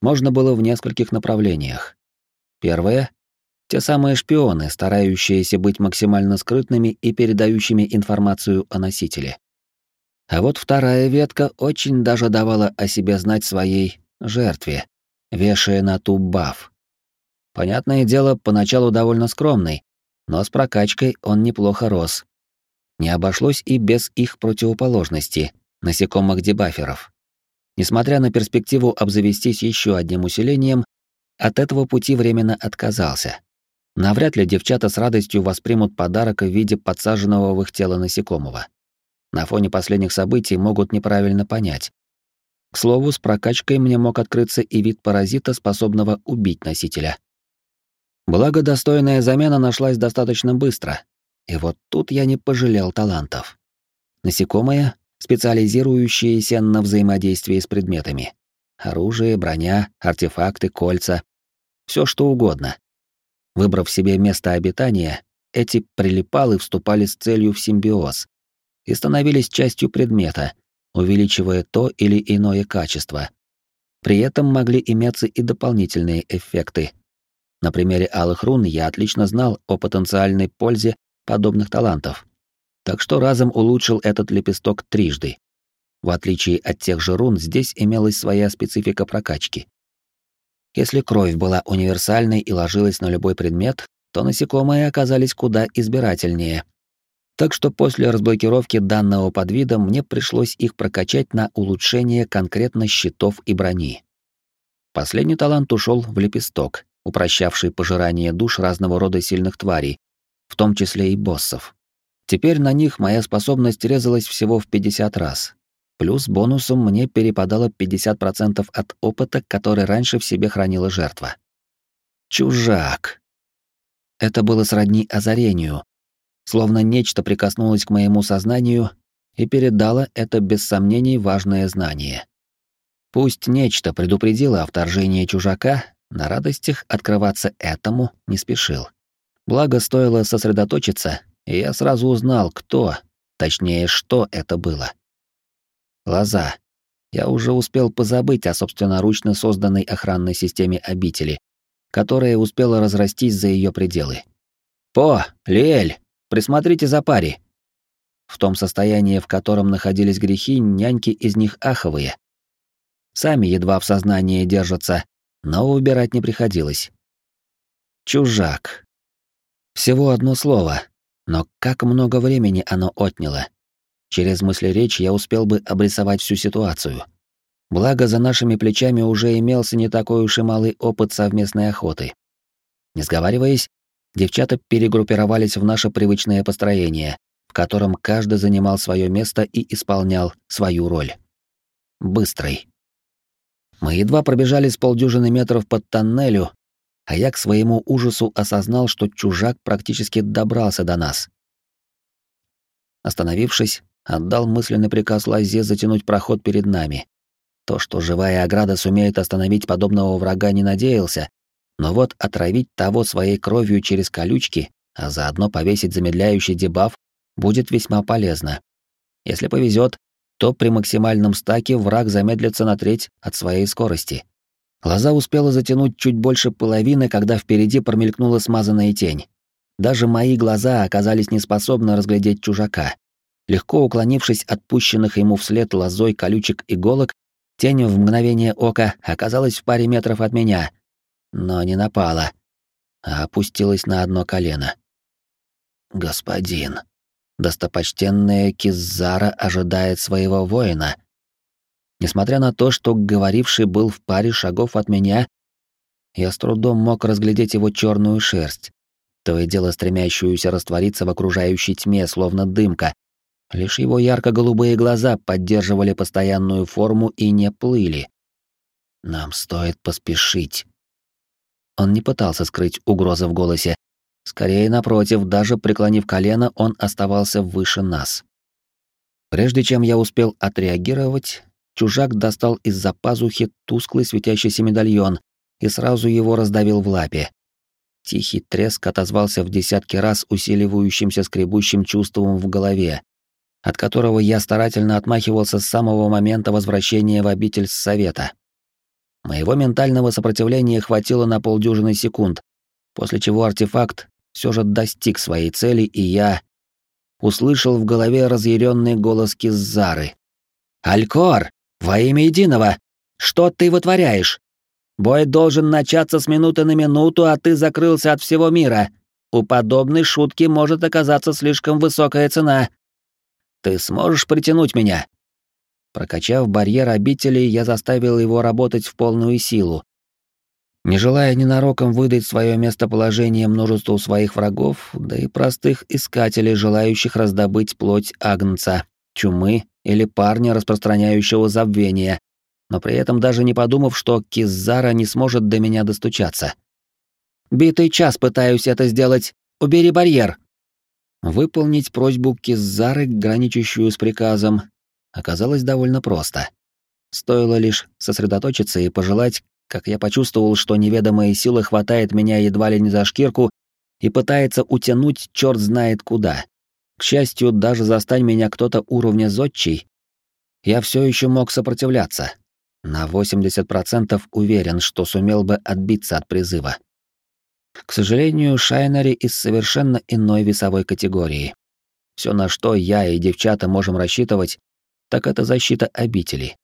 можно было в нескольких направлениях. Первое те самые шпионы, старающиеся быть максимально скрытными и передающими информацию о носителе. А вот вторая ветка очень даже давала о себе знать своей жертве, вешая на ту баф. Понятное дело, поначалу довольно скромный, но с прокачкой он неплохо рос. Не обошлось и без их противоположности, насекомых-дебаферов. Несмотря на перспективу обзавестись еще одним усилением, от этого пути временно отказался. Навряд ли девчата с радостью воспримут подарок в виде подсаженного в их тело насекомого. на фоне последних событий могут неправильно понять. К слову, с прокачкой мне мог открыться и вид паразита, способного убить носителя. Благо, достойная замена нашлась достаточно быстро. И вот тут я не пожалел талантов. Насекомые, специализирующиеся на взаимодействии с предметами. Оружие, броня, артефакты, кольца. все что угодно. Выбрав себе место обитания, эти прилипалы вступали с целью в симбиоз и становились частью предмета, увеличивая то или иное качество. При этом могли иметься и дополнительные эффекты. На примере алых рун я отлично знал о потенциальной пользе подобных талантов. Так что разом улучшил этот лепесток трижды. В отличие от тех же рун, здесь имелась своя специфика прокачки. Если кровь была универсальной и ложилась на любой предмет, то насекомые оказались куда избирательнее. Так что после разблокировки данного подвида мне пришлось их прокачать на улучшение конкретно щитов и брони. Последний талант ушел в лепесток, упрощавший пожирание душ разного рода сильных тварей, в том числе и боссов. Теперь на них моя способность резалась всего в 50 раз. Плюс бонусом мне перепадало 50% от опыта, который раньше в себе хранила жертва. Чужак. Это было сродни озарению. Словно нечто прикоснулось к моему сознанию и передало это без сомнений важное знание. Пусть нечто предупредило о вторжении чужака, на радостях открываться этому не спешил. Благо, стоило сосредоточиться, и я сразу узнал, кто, точнее, что это было. Лоза. Я уже успел позабыть о собственноручно созданной охранной системе обители, которая успела разрастись за ее пределы. «По, Лиэль, присмотрите за пари!» В том состоянии, в котором находились грехи, няньки из них аховые. Сами едва в сознании держатся, но выбирать не приходилось. Чужак. Всего одно слово, но как много времени оно отняло. Через мысли речь я успел бы обрисовать всю ситуацию. Благо, за нашими плечами уже имелся не такой уж и малый опыт совместной охоты. Не сговариваясь, девчата перегруппировались в наше привычное построение, в котором каждый занимал свое место и исполнял свою роль. Быстрый. Мы едва пробежали с полдюжины метров под тоннелю, а я к своему ужасу осознал, что чужак практически добрался до нас. Остановившись, отдал мысленный приказ Лазе затянуть проход перед нами. То, что живая ограда сумеет остановить подобного врага, не надеялся, но вот отравить того своей кровью через колючки, а заодно повесить замедляющий дебаф, будет весьма полезно. Если повезет, то при максимальном стаке враг замедлится на треть от своей скорости. Лоза успела затянуть чуть больше половины, когда впереди промелькнула смазанная тень. Даже мои глаза оказались неспособны разглядеть чужака. Легко уклонившись от пущенных ему вслед лозой колючек иголок, тень в мгновение ока оказалась в паре метров от меня, но не напала, а опустилась на одно колено. «Господин», достопочтенная Киззара ожидает своего воина. Несмотря на то, что говоривший был в паре шагов от меня, я с трудом мог разглядеть его черную шерсть, то и дело стремящуюся раствориться в окружающей тьме, словно дымка. Лишь его ярко-голубые глаза поддерживали постоянную форму и не плыли. Нам стоит поспешить. Он не пытался скрыть угрозы в голосе, Скорее, напротив, даже преклонив колено, он оставался выше нас. Прежде чем я успел отреагировать, чужак достал из-за пазухи тусклый светящийся медальон и сразу его раздавил в лапе. Тихий треск отозвался в десятки раз усиливающимся скребущим чувством в голове, от которого я старательно отмахивался с самого момента возвращения в обитель совета. Моего ментального сопротивления хватило на полдюжины секунд, после чего артефакт все же достиг своей цели, и я услышал в голове разъяренный голос Киззары. «Алькор, во имя единого, что ты вытворяешь? Бой должен начаться с минуты на минуту, а ты закрылся от всего мира. У подобной шутки может оказаться слишком высокая цена. Ты сможешь притянуть меня?» Прокачав барьер обителей, я заставил его работать в полную силу, не желая ненароком выдать свое местоположение множеству своих врагов, да и простых искателей, желающих раздобыть плоть Агнца, чумы или парня, распространяющего забвение, но при этом даже не подумав, что Киззара не сможет до меня достучаться. «Битый час пытаюсь это сделать. Убери барьер!» Выполнить просьбу Киззары, граничащую с приказом, оказалось довольно просто. Стоило лишь сосредоточиться и пожелать, как я почувствовал, что неведомая сила хватает меня едва ли не за шкирку и пытается утянуть черт знает куда. К счастью, даже застань меня кто-то уровня зодчий, я все еще мог сопротивляться. На 80% уверен, что сумел бы отбиться от призыва. К сожалению, Шайнери из совершенно иной весовой категории. Все, на что я и девчата можем рассчитывать, так это защита обители.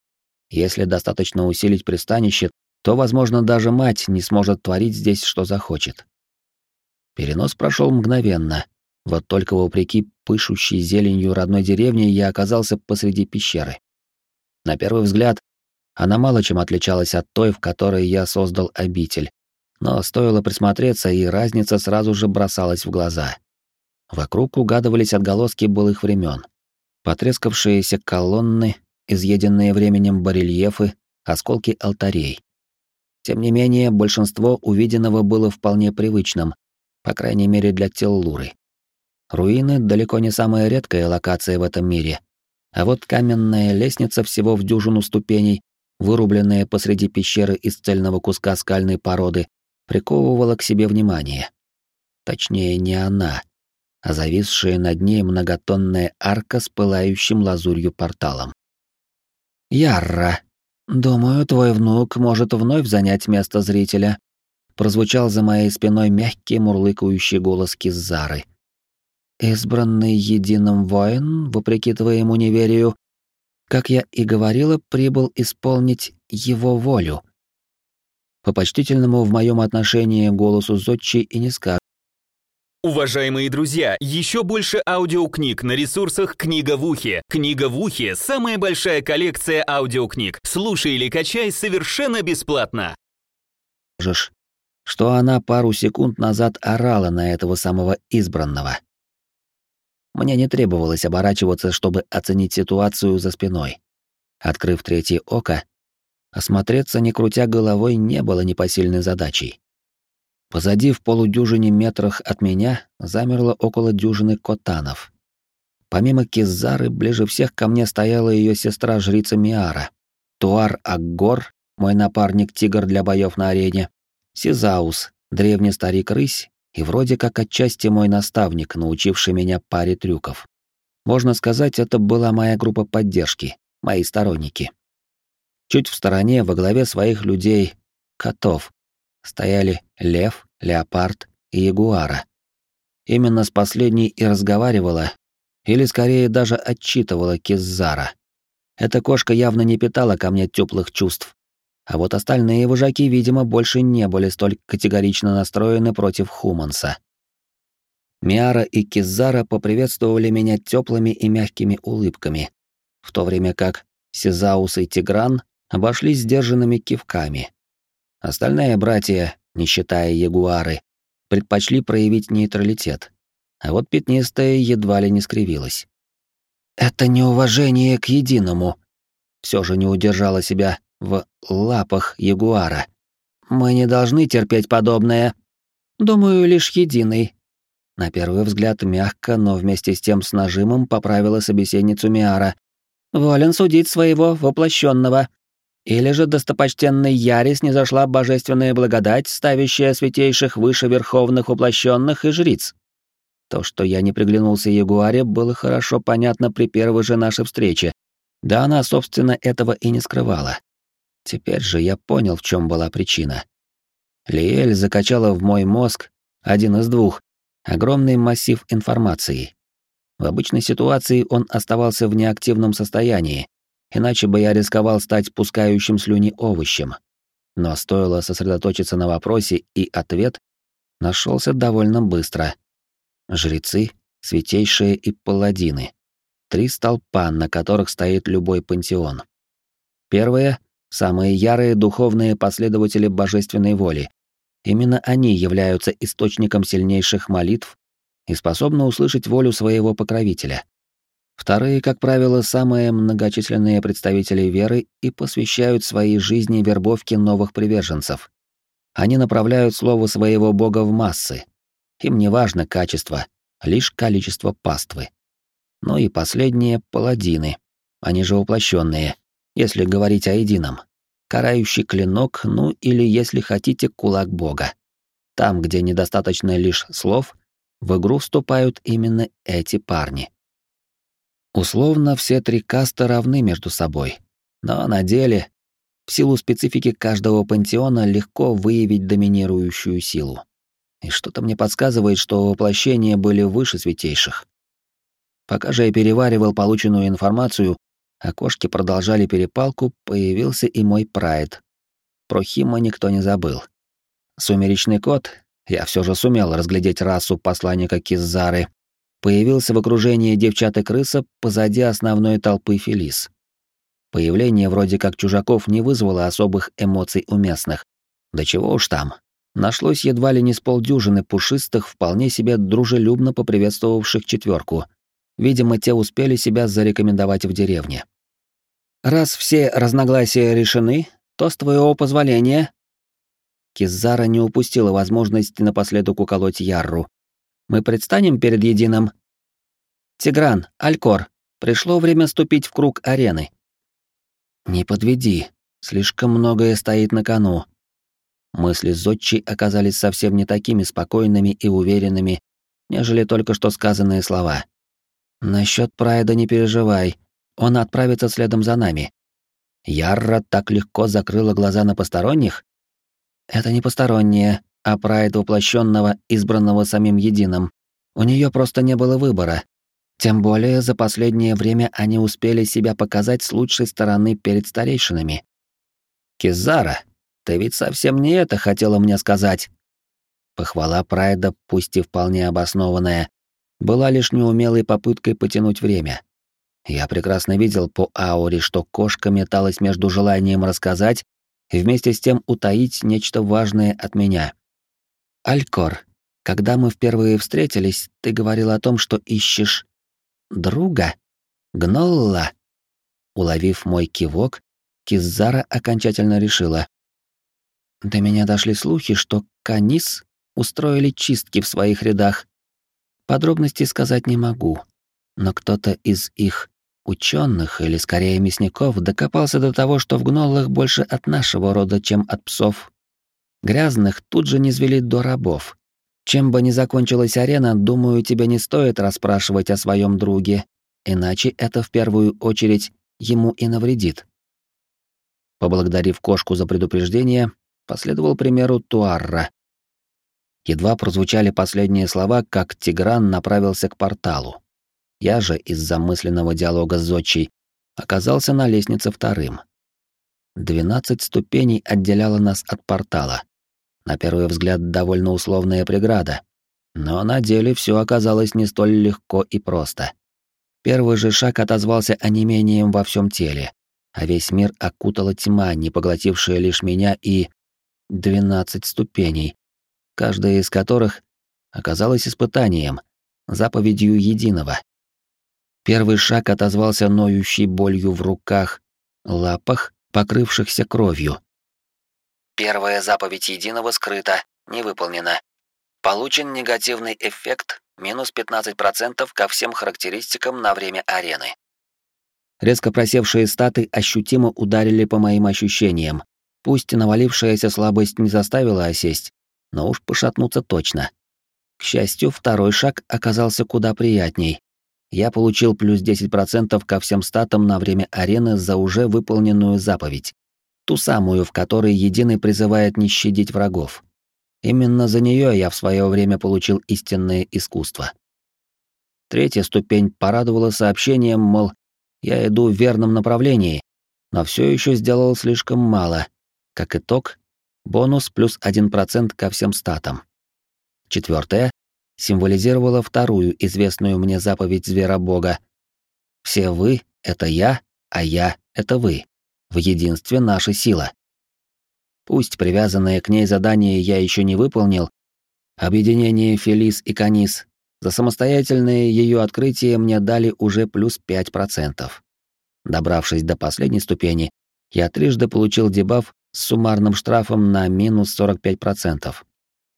Если достаточно усилить пристанище, то, возможно, даже мать не сможет творить здесь, что захочет. Перенос прошел мгновенно. Вот только вопреки пышущей зеленью родной деревни я оказался посреди пещеры. На первый взгляд, она мало чем отличалась от той, в которой я создал обитель, но стоило присмотреться, и разница сразу же бросалась в глаза. Вокруг угадывались отголоски былых времен. Потрескавшиеся колонны, изъеденные временем барельефы, осколки алтарей. Тем не менее, большинство увиденного было вполне привычным, по крайней мере для Теллуры. Руины — далеко не самая редкая локация в этом мире, а вот каменная лестница всего в дюжину ступеней, вырубленная посреди пещеры из цельного куска скальной породы, приковывала к себе внимание. Точнее, не она, а зависшая над ней многотонная арка с пылающим лазурью порталом. «Ярра, думаю, твой внук может вновь занять место зрителя», прозвучал за моей спиной мягкий мурлыкающий голос Киззары. «Избранный единым воин, вопреки твоему неверию, как я и говорила, прибыл исполнить его волю. По почтительному в моем отношении голосу Зодчи и не скажешь. Уважаемые друзья, еще больше аудиокниг на ресурсах «Книга в ухе». «Книга в ухе» — самая большая коллекция аудиокниг. Слушай или качай совершенно бесплатно. Что она пару секунд назад орала на этого самого избранного. Мне не требовалось оборачиваться, чтобы оценить ситуацию за спиной. Открыв третье око, Осмотреться, не крутя головой, не было непосильной задачей. Позади в полудюжине метрах от меня замерло около дюжины котанов. Помимо Кизары, ближе всех ко мне стояла ее сестра-жрица Миара, Туар Аггор, мой напарник-тигр для боев на арене, Сизаус, древний старик-рысь и вроде как отчасти мой наставник, научивший меня паре трюков. Можно сказать, это была моя группа поддержки, мои сторонники. Чуть в стороне, во главе своих людей, котов, стояли лев, леопард и ягуара. Именно с последней и разговаривала, или скорее даже отчитывала Киззара. Эта кошка явно не питала ко мне теплых чувств. А вот остальные вожаки, видимо, больше не были столь категорично настроены против Хуманса. Миара и Киззара поприветствовали меня теплыми и мягкими улыбками, в то время как Сизаус и Тигран обошлись сдержанными кивками. Остальные братья, не считая ягуары, предпочли проявить нейтралитет, а вот пятнистая едва ли не скривилась. «Это неуважение к единому», все же не удержала себя в лапах ягуара. «Мы не должны терпеть подобное. Думаю, лишь единый». На первый взгляд мягко, но вместе с тем с нажимом поправила собеседницу Миара. «Волен судить своего воплощенного. Или же достопочтенный Ярис не зашла божественная благодать, ставящая святейших выше верховных уплощенных и жриц? То, что я не приглянулся Ягуаре, было хорошо понятно при первой же нашей встрече. Да она, собственно, этого и не скрывала. Теперь же я понял, в чем была причина. Лиэль закачала в мой мозг, один из двух, огромный массив информации. В обычной ситуации он оставался в неактивном состоянии, иначе бы я рисковал стать пускающим слюни овощем. Но стоило сосредоточиться на вопросе, и ответ нашелся довольно быстро. Жрецы, святейшие и паладины. Три столпа, на которых стоит любой пантеон. Первые — самые ярые духовные последователи божественной воли. Именно они являются источником сильнейших молитв и способны услышать волю своего покровителя. Вторые, как правило, самые многочисленные представители веры и посвящают своей жизни вербовке новых приверженцев. Они направляют слово своего бога в массы. Им не важно качество, лишь количество паствы. Ну и последние — паладины. Они же воплощенные, если говорить о едином. Карающий клинок, ну или, если хотите, кулак бога. Там, где недостаточно лишь слов, в игру вступают именно эти парни. Условно все три каста равны между собой, но на деле, в силу специфики каждого пантеона, легко выявить доминирующую силу. И что-то мне подсказывает, что воплощения были выше святейших. Пока же я переваривал полученную информацию, а кошки продолжали перепалку, появился и мой прайд. Про Хима никто не забыл. Сумеречный кот, я все же сумел разглядеть расу посланника Киззары, появился в окружении девчат и крыса позади основной толпы Фелис. Появление вроде как чужаков не вызвало особых эмоций у местных. Да чего уж там. Нашлось едва ли не с полдюжины пушистых, вполне себе дружелюбно поприветствовавших четверку. Видимо, те успели себя зарекомендовать в деревне. «Раз все разногласия решены, то с твоего позволения...» Кизара не упустила возможности напоследок уколоть Ярру, мы предстанем перед единым. Тигран, Алькор, пришло время ступить в круг арены. Не подведи, слишком многое стоит на кону. Мысли Зодчи оказались совсем не такими спокойными и уверенными, нежели только что сказанные слова. Насчет Прайда не переживай, он отправится следом за нами. Ярра так легко закрыла глаза на посторонних? Это не посторонние, а прайд воплощенного, избранного самим единым. У нее просто не было выбора. Тем более за последнее время они успели себя показать с лучшей стороны перед старейшинами. «Кизара, ты ведь совсем не это хотела мне сказать». Похвала Прайда, пусть и вполне обоснованная, была лишь неумелой попыткой потянуть время. Я прекрасно видел по ауре, что кошка металась между желанием рассказать и вместе с тем утаить нечто важное от меня. Алькор, когда мы впервые встретились, ты говорил о том, что ищешь друга. Гнолла. Уловив мой кивок, Киззара окончательно решила. До меня дошли слухи, что Канис устроили чистки в своих рядах. Подробностей сказать не могу, но кто-то из их ученых или скорее мясников докопался до того, что в гноллах больше от нашего рода, чем от псов Грязных тут же не звели до рабов. Чем бы ни закончилась арена, думаю, тебе не стоит расспрашивать о своем друге, иначе это в первую очередь ему и навредит. Поблагодарив кошку за предупреждение, последовал примеру Туарра. Едва прозвучали последние слова, как Тигран направился к порталу. Я же из-за мысленного диалога с Зодчей оказался на лестнице вторым. Двенадцать ступеней отделяло нас от портала. На первый взгляд довольно условная преграда. Но на деле все оказалось не столь легко и просто. Первый же шаг отозвался онемением во всем теле, а весь мир окутала тьма, не поглотившая лишь меня и... двенадцать ступеней, каждая из которых оказалась испытанием, заповедью единого. Первый шаг отозвался ноющей болью в руках, лапах, покрывшихся кровью. Первая заповедь единого скрыта, не выполнена. Получен негативный эффект минус 15% ко всем характеристикам на время арены. Резко просевшие статы ощутимо ударили по моим ощущениям. Пусть навалившаяся слабость не заставила осесть, но уж пошатнуться точно. К счастью, второй шаг оказался куда приятней. Я получил плюс 10% ко всем статам на время арены за уже выполненную заповедь ту самую, в которой Единый призывает не щадить врагов. Именно за нее я в свое время получил истинное искусство. Третья ступень порадовала сообщением, мол, я иду в верном направлении, но все еще сделал слишком мало. Как итог, бонус плюс 1% ко всем статам. Четвертая символизировала вторую известную мне заповедь Зверобога. Все вы — это я, а я — это вы. В единстве наша сила. Пусть привязанное к ней задание я еще не выполнил, объединение Фелис и Канис За самостоятельное ее открытие мне дали уже плюс 5%. Добравшись до последней ступени, я трижды получил дебаф с суммарным штрафом на минус 45%.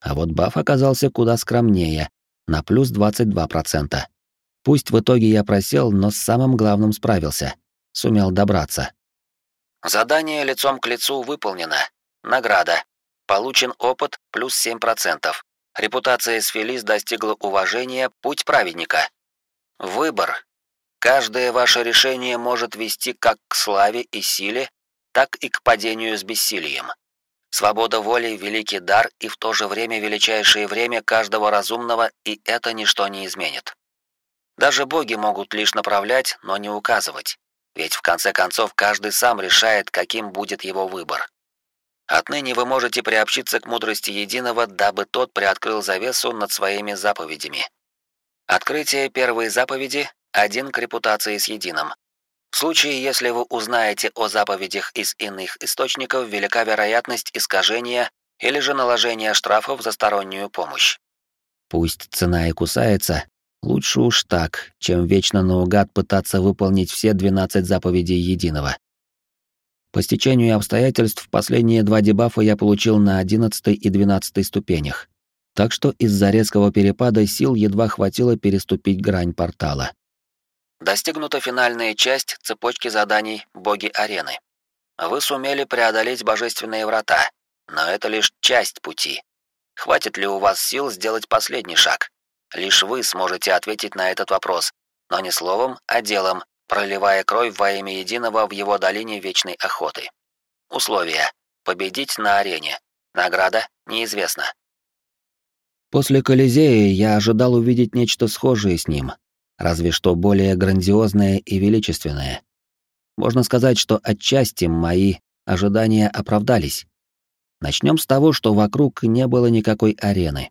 А вот баф оказался куда скромнее, на плюс 22%. Пусть в итоге я просел, но с самым главным справился. Сумел добраться. Задание лицом к лицу выполнено. Награда. Получен опыт плюс 7%. Репутация Сфелис достигла уважения «Путь праведника». Выбор. Каждое ваше решение может вести как к славе и силе, так и к падению с бессилием. Свобода воли — великий дар и в то же время величайшее время каждого разумного, и это ничто не изменит. Даже боги могут лишь направлять, но не указывать. Ведь в конце концов каждый сам решает, каким будет его выбор. Отныне вы можете приобщиться к мудрости единого, дабы тот приоткрыл завесу над своими заповедями. Открытие первой заповеди — один к репутации с единым. В случае, если вы узнаете о заповедях из иных источников, велика вероятность искажения или же наложения штрафов за стороннюю помощь. Пусть цена и кусается, лучше уж так, чем вечно наугад пытаться выполнить все 12 заповедей единого. По стечению обстоятельств последние два дебафа я получил на 11 и 12 ступенях. Так что из-за резкого перепада сил едва хватило переступить грань портала. Достигнута финальная часть цепочки заданий «Боги арены». Вы сумели преодолеть божественные врата, но это лишь часть пути. Хватит ли у вас сил сделать последний шаг? Лишь вы сможете ответить на этот вопрос, но не словом, а делом, проливая кровь во имя единого в его долине вечной охоты. Условия. Победить на арене. Награда неизвестна. После Колизея я ожидал увидеть нечто схожее с ним, разве что более грандиозное и величественное. Можно сказать, что отчасти мои ожидания оправдались. Начнем с того, что вокруг не было никакой арены.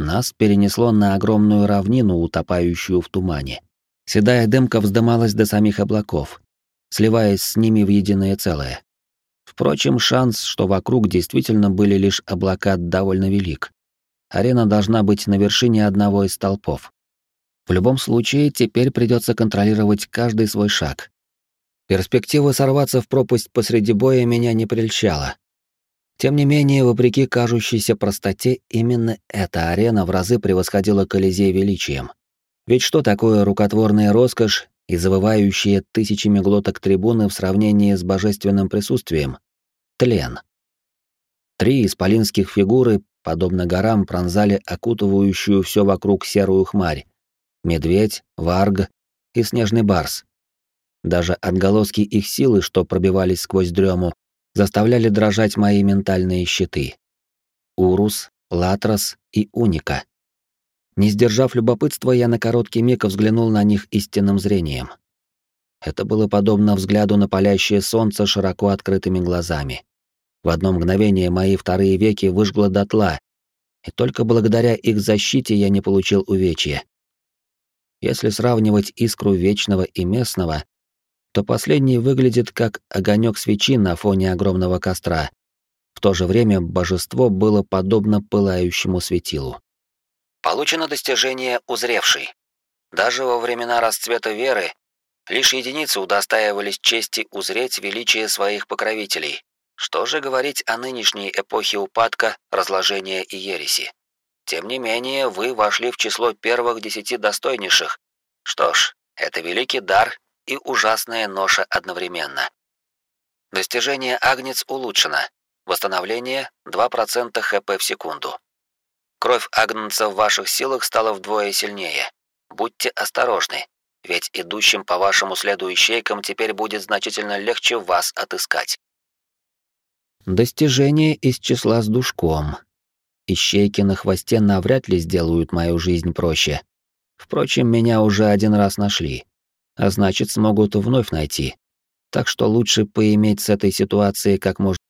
Нас перенесло на огромную равнину, утопающую в тумане. Седая дымка вздымалась до самих облаков, сливаясь с ними в единое целое. Впрочем, шанс, что вокруг действительно были лишь облака, довольно велик. Арена должна быть на вершине одного из столпов. В любом случае, теперь придется контролировать каждый свой шаг. Перспектива сорваться в пропасть посреди боя меня не прельщала. Тем не менее, вопреки кажущейся простоте, именно эта арена в разы превосходила Колизей величием. Ведь что такое рукотворная роскошь и завывающие тысячами глоток трибуны в сравнении с божественным присутствием? Тлен. Три исполинских фигуры, подобно горам, пронзали окутывающую все вокруг серую хмарь. Медведь, варг и снежный барс. Даже отголоски их силы, что пробивались сквозь дрему, заставляли дрожать мои ментальные щиты. Урус, Латрос и Уника. Не сдержав любопытства, я на короткий миг взглянул на них истинным зрением. Это было подобно взгляду на палящее солнце широко открытыми глазами. В одно мгновение мои вторые веки выжгло дотла, и только благодаря их защите я не получил увечья. Если сравнивать искру вечного и местного, то последний выглядит как огонек свечи на фоне огромного костра. В то же время божество было подобно пылающему светилу. Получено достижение «Узревший». Даже во времена расцвета веры лишь единицы удостаивались чести узреть величие своих покровителей. Что же говорить о нынешней эпохе упадка, разложения и ереси? Тем не менее, вы вошли в число первых десяти достойнейших. Что ж, это великий дар и ужасная ноша одновременно. Достижение Агнец улучшено. Восстановление 2% ХП в секунду. Кровь Агнца в ваших силах стала вдвое сильнее. Будьте осторожны, ведь идущим по вашему следу ищейкам теперь будет значительно легче вас отыскать. Достижение из числа с душком. Ищейки на хвосте навряд ли сделают мою жизнь проще. Впрочем, меня уже один раз нашли, а значит, смогут вновь найти. Так что лучше поиметь с этой ситуацией как можно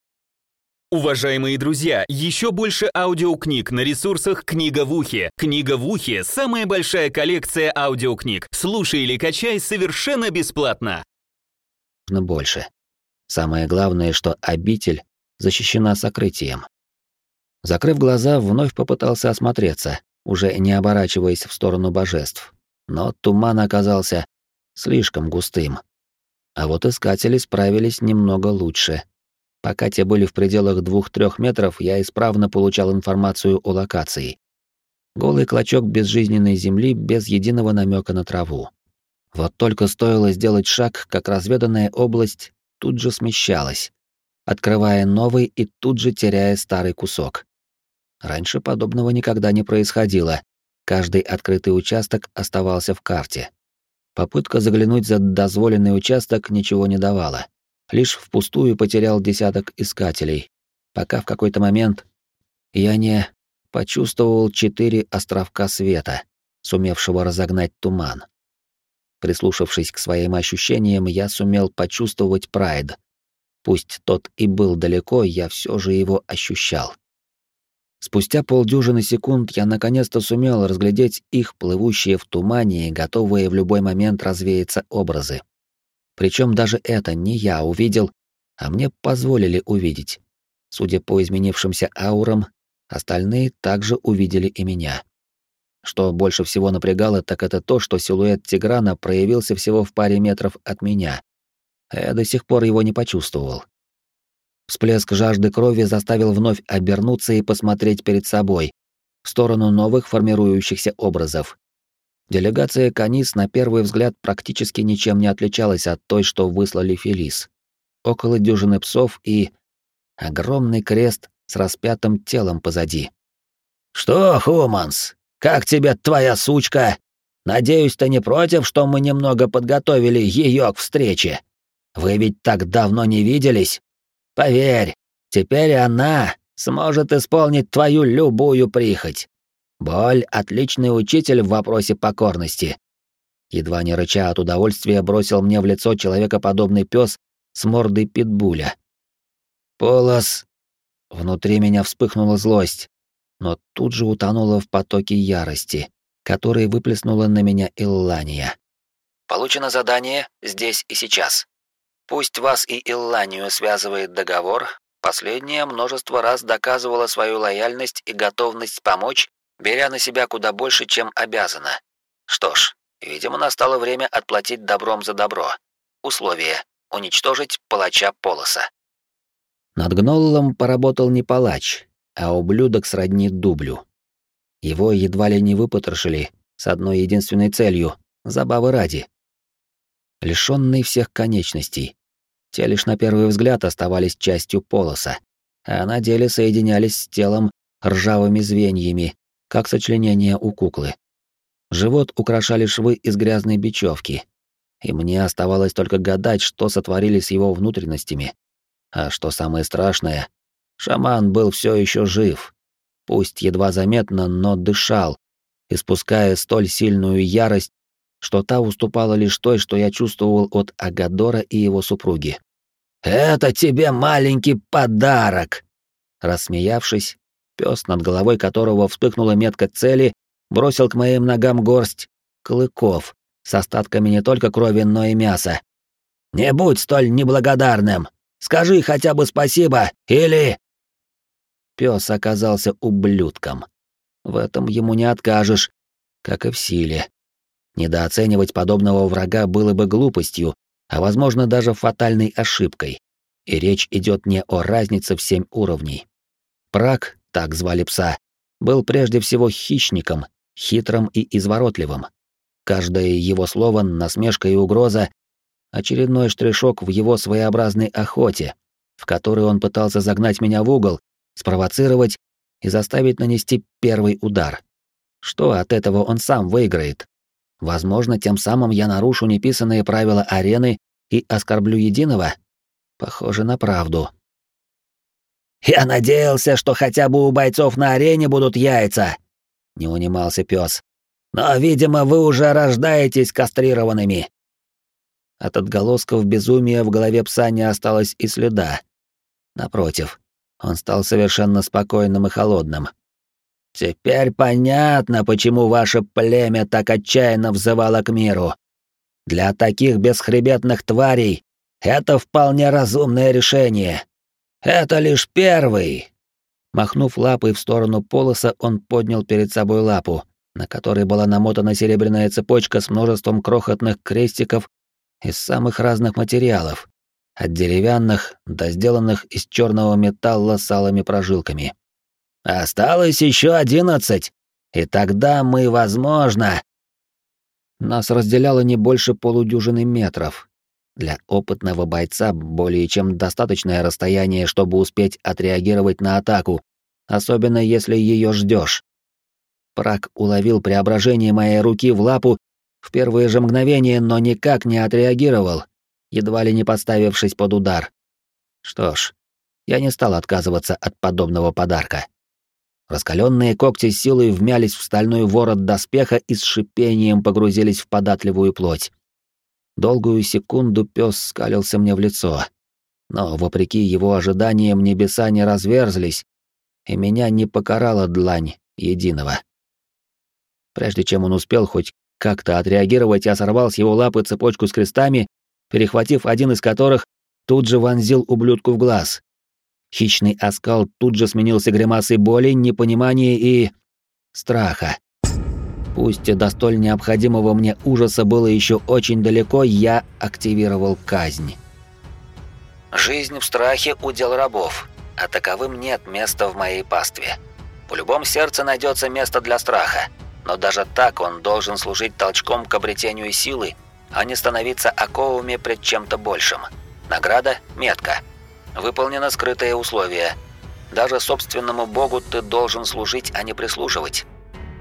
Уважаемые друзья, еще больше аудиокниг на ресурсах «Книга в ухе». «Книга в ухе» — самая большая коллекция аудиокниг. Слушай или качай совершенно бесплатно. Больше. Самое главное, что обитель защищена сокрытием. Закрыв глаза, вновь попытался осмотреться, уже не оборачиваясь в сторону божеств. Но туман оказался слишком густым. А вот искатели справились немного лучше. Пока те были в пределах двух-трех метров, я исправно получал информацию о локации. Голый клочок безжизненной земли без единого намека на траву. Вот только стоило сделать шаг, как разведанная область тут же смещалась, открывая новый и тут же теряя старый кусок. Раньше подобного никогда не происходило. Каждый открытый участок оставался в карте. Попытка заглянуть за дозволенный участок ничего не давала. Лишь впустую потерял десяток искателей, пока в какой-то момент я не почувствовал четыре островка света, сумевшего разогнать туман. Прислушавшись к своим ощущениям, я сумел почувствовать прайд. Пусть тот и был далеко, я все же его ощущал. Спустя полдюжины секунд я наконец-то сумел разглядеть их плывущие в тумане и готовые в любой момент развеяться образы. Причем даже это не я увидел, а мне позволили увидеть. Судя по изменившимся аурам, остальные также увидели и меня. Что больше всего напрягало, так это то, что силуэт Тиграна проявился всего в паре метров от меня. Я до сих пор его не почувствовал. Всплеск жажды крови заставил вновь обернуться и посмотреть перед собой, в сторону новых формирующихся образов. Делегация Канис на первый взгляд практически ничем не отличалась от той, что выслали Фелис. Около дюжины псов и огромный крест с распятым телом позади. «Что, Хуманс, как тебе твоя сучка? Надеюсь, ты не против, что мы немного подготовили ее к встрече? Вы ведь так давно не виделись?» Поверь, теперь она сможет исполнить твою любую прихоть. Боль — отличный учитель в вопросе покорности. Едва не рыча от удовольствия, бросил мне в лицо человекоподобный пес с мордой питбуля. «Полос!» Внутри меня вспыхнула злость, но тут же утонула в потоке ярости, который выплеснула на меня Иллания. Получено задание здесь и сейчас. Пусть вас и Илланию связывает договор, последняя множество раз доказывала свою лояльность и готовность помочь, беря на себя куда больше, чем обязана. Что ж, видимо, настало время отплатить добром за добро. Условие — уничтожить палача Полоса. Над Гноллом поработал не палач, а ублюдок сродни дублю. Его едва ли не выпотрошили с одной единственной целью — забавы ради. Лишённый всех конечностей, те лишь на первый взгляд оставались частью полоса, а на деле соединялись с телом ржавыми звеньями, как сочленение у куклы. Живот украшали швы из грязной бечевки, и мне оставалось только гадать, что сотворили с его внутренностями. А что самое страшное, шаман был все еще жив, пусть едва заметно, но дышал, испуская столь сильную ярость, что та уступала лишь той, что я чувствовал от Агадора и его супруги. «Это тебе маленький подарок!» Рассмеявшись, пес, над головой которого вспыхнула метка цели, бросил к моим ногам горсть клыков с остатками не только крови, но и мяса. «Не будь столь неблагодарным! Скажи хотя бы спасибо, или...» Пес оказался ублюдком. В этом ему не откажешь, как и в силе. Недооценивать подобного врага было бы глупостью, а возможно даже фатальной ошибкой. И речь идет не о разнице в семь уровней. Прак, так звали пса, был прежде всего хищником, хитрым и изворотливым. Каждое его слово — насмешка и угроза, очередной штришок в его своеобразной охоте, в которой он пытался загнать меня в угол, спровоцировать и заставить нанести первый удар. Что от этого он сам выиграет? Возможно, тем самым я нарушу неписанные правила арены и оскорблю единого? Похоже на правду. «Я надеялся, что хотя бы у бойцов на арене будут яйца!» — не унимался пес. «Но, видимо, вы уже рождаетесь кастрированными!» От отголосков безумия в голове пса не осталось и следа. Напротив, он стал совершенно спокойным и холодным. Теперь понятно, почему ваше племя так отчаянно взывало к миру. Для таких бесхребетных тварей это вполне разумное решение. Это лишь первый, Махнув лапой в сторону полоса, он поднял перед собой лапу, на которой была намотана серебряная цепочка с множеством крохотных крестиков из самых разных материалов, от деревянных до сделанных из черного металла с алыми прожилками. «Осталось еще одиннадцать, и тогда мы, возможно...» Нас разделяло не больше полудюжины метров. Для опытного бойца более чем достаточное расстояние, чтобы успеть отреагировать на атаку, особенно если ее ждешь. Прак уловил преображение моей руки в лапу в первые же мгновения, но никак не отреагировал, едва ли не подставившись под удар. Что ж, я не стал отказываться от подобного подарка. Раскаленные когти силой вмялись в стальной ворот доспеха и с шипением погрузились в податливую плоть. Долгую секунду пес скалился мне в лицо. Но, вопреки его ожиданиям, небеса не разверзлись, и меня не покарала длань единого. Прежде чем он успел хоть как-то отреагировать, я сорвал с его лапы цепочку с крестами, перехватив один из которых, тут же вонзил ублюдку в глаз. Хищный оскал тут же сменился гримасой боли, непонимания и... страха. Пусть до столь необходимого мне ужаса было еще очень далеко, я активировал казнь. Жизнь в страхе – удел рабов, а таковым нет места в моей пастве. В любом сердце найдется место для страха, но даже так он должен служить толчком к обретению силы, а не становиться оковами пред чем-то большим. Награда – метка. Выполнено скрытое условие. Даже собственному богу ты должен служить, а не прислуживать.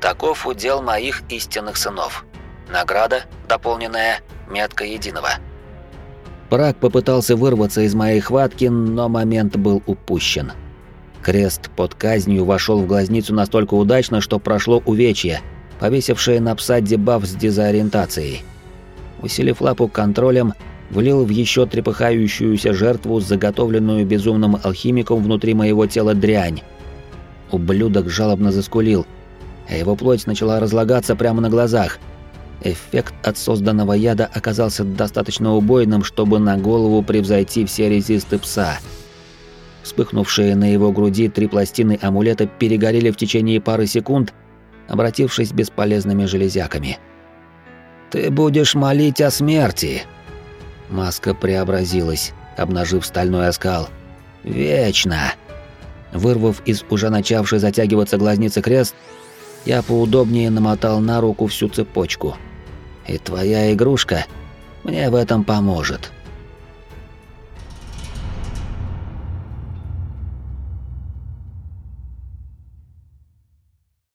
Таков удел моих истинных сынов. Награда, дополненная, метка единого. Брак попытался вырваться из моей хватки, но момент был упущен. Крест под казнью вошел в глазницу настолько удачно, что прошло увечье, повесившее на пса дебаф с дезориентацией. Усилив лапу контролем, влил в еще трепыхающуюся жертву, заготовленную безумным алхимиком внутри моего тела дрянь. Ублюдок жалобно заскулил, а его плоть начала разлагаться прямо на глазах. Эффект от созданного яда оказался достаточно убойным, чтобы на голову превзойти все резисты пса. Вспыхнувшие на его груди три пластины амулета перегорели в течение пары секунд, обратившись бесполезными железяками. «Ты будешь молить о смерти!» Маска преобразилась, обнажив стальной оскал. «Вечно!» Вырвав из уже начавшей затягиваться глазницы крест, я поудобнее намотал на руку всю цепочку. И твоя игрушка мне в этом поможет.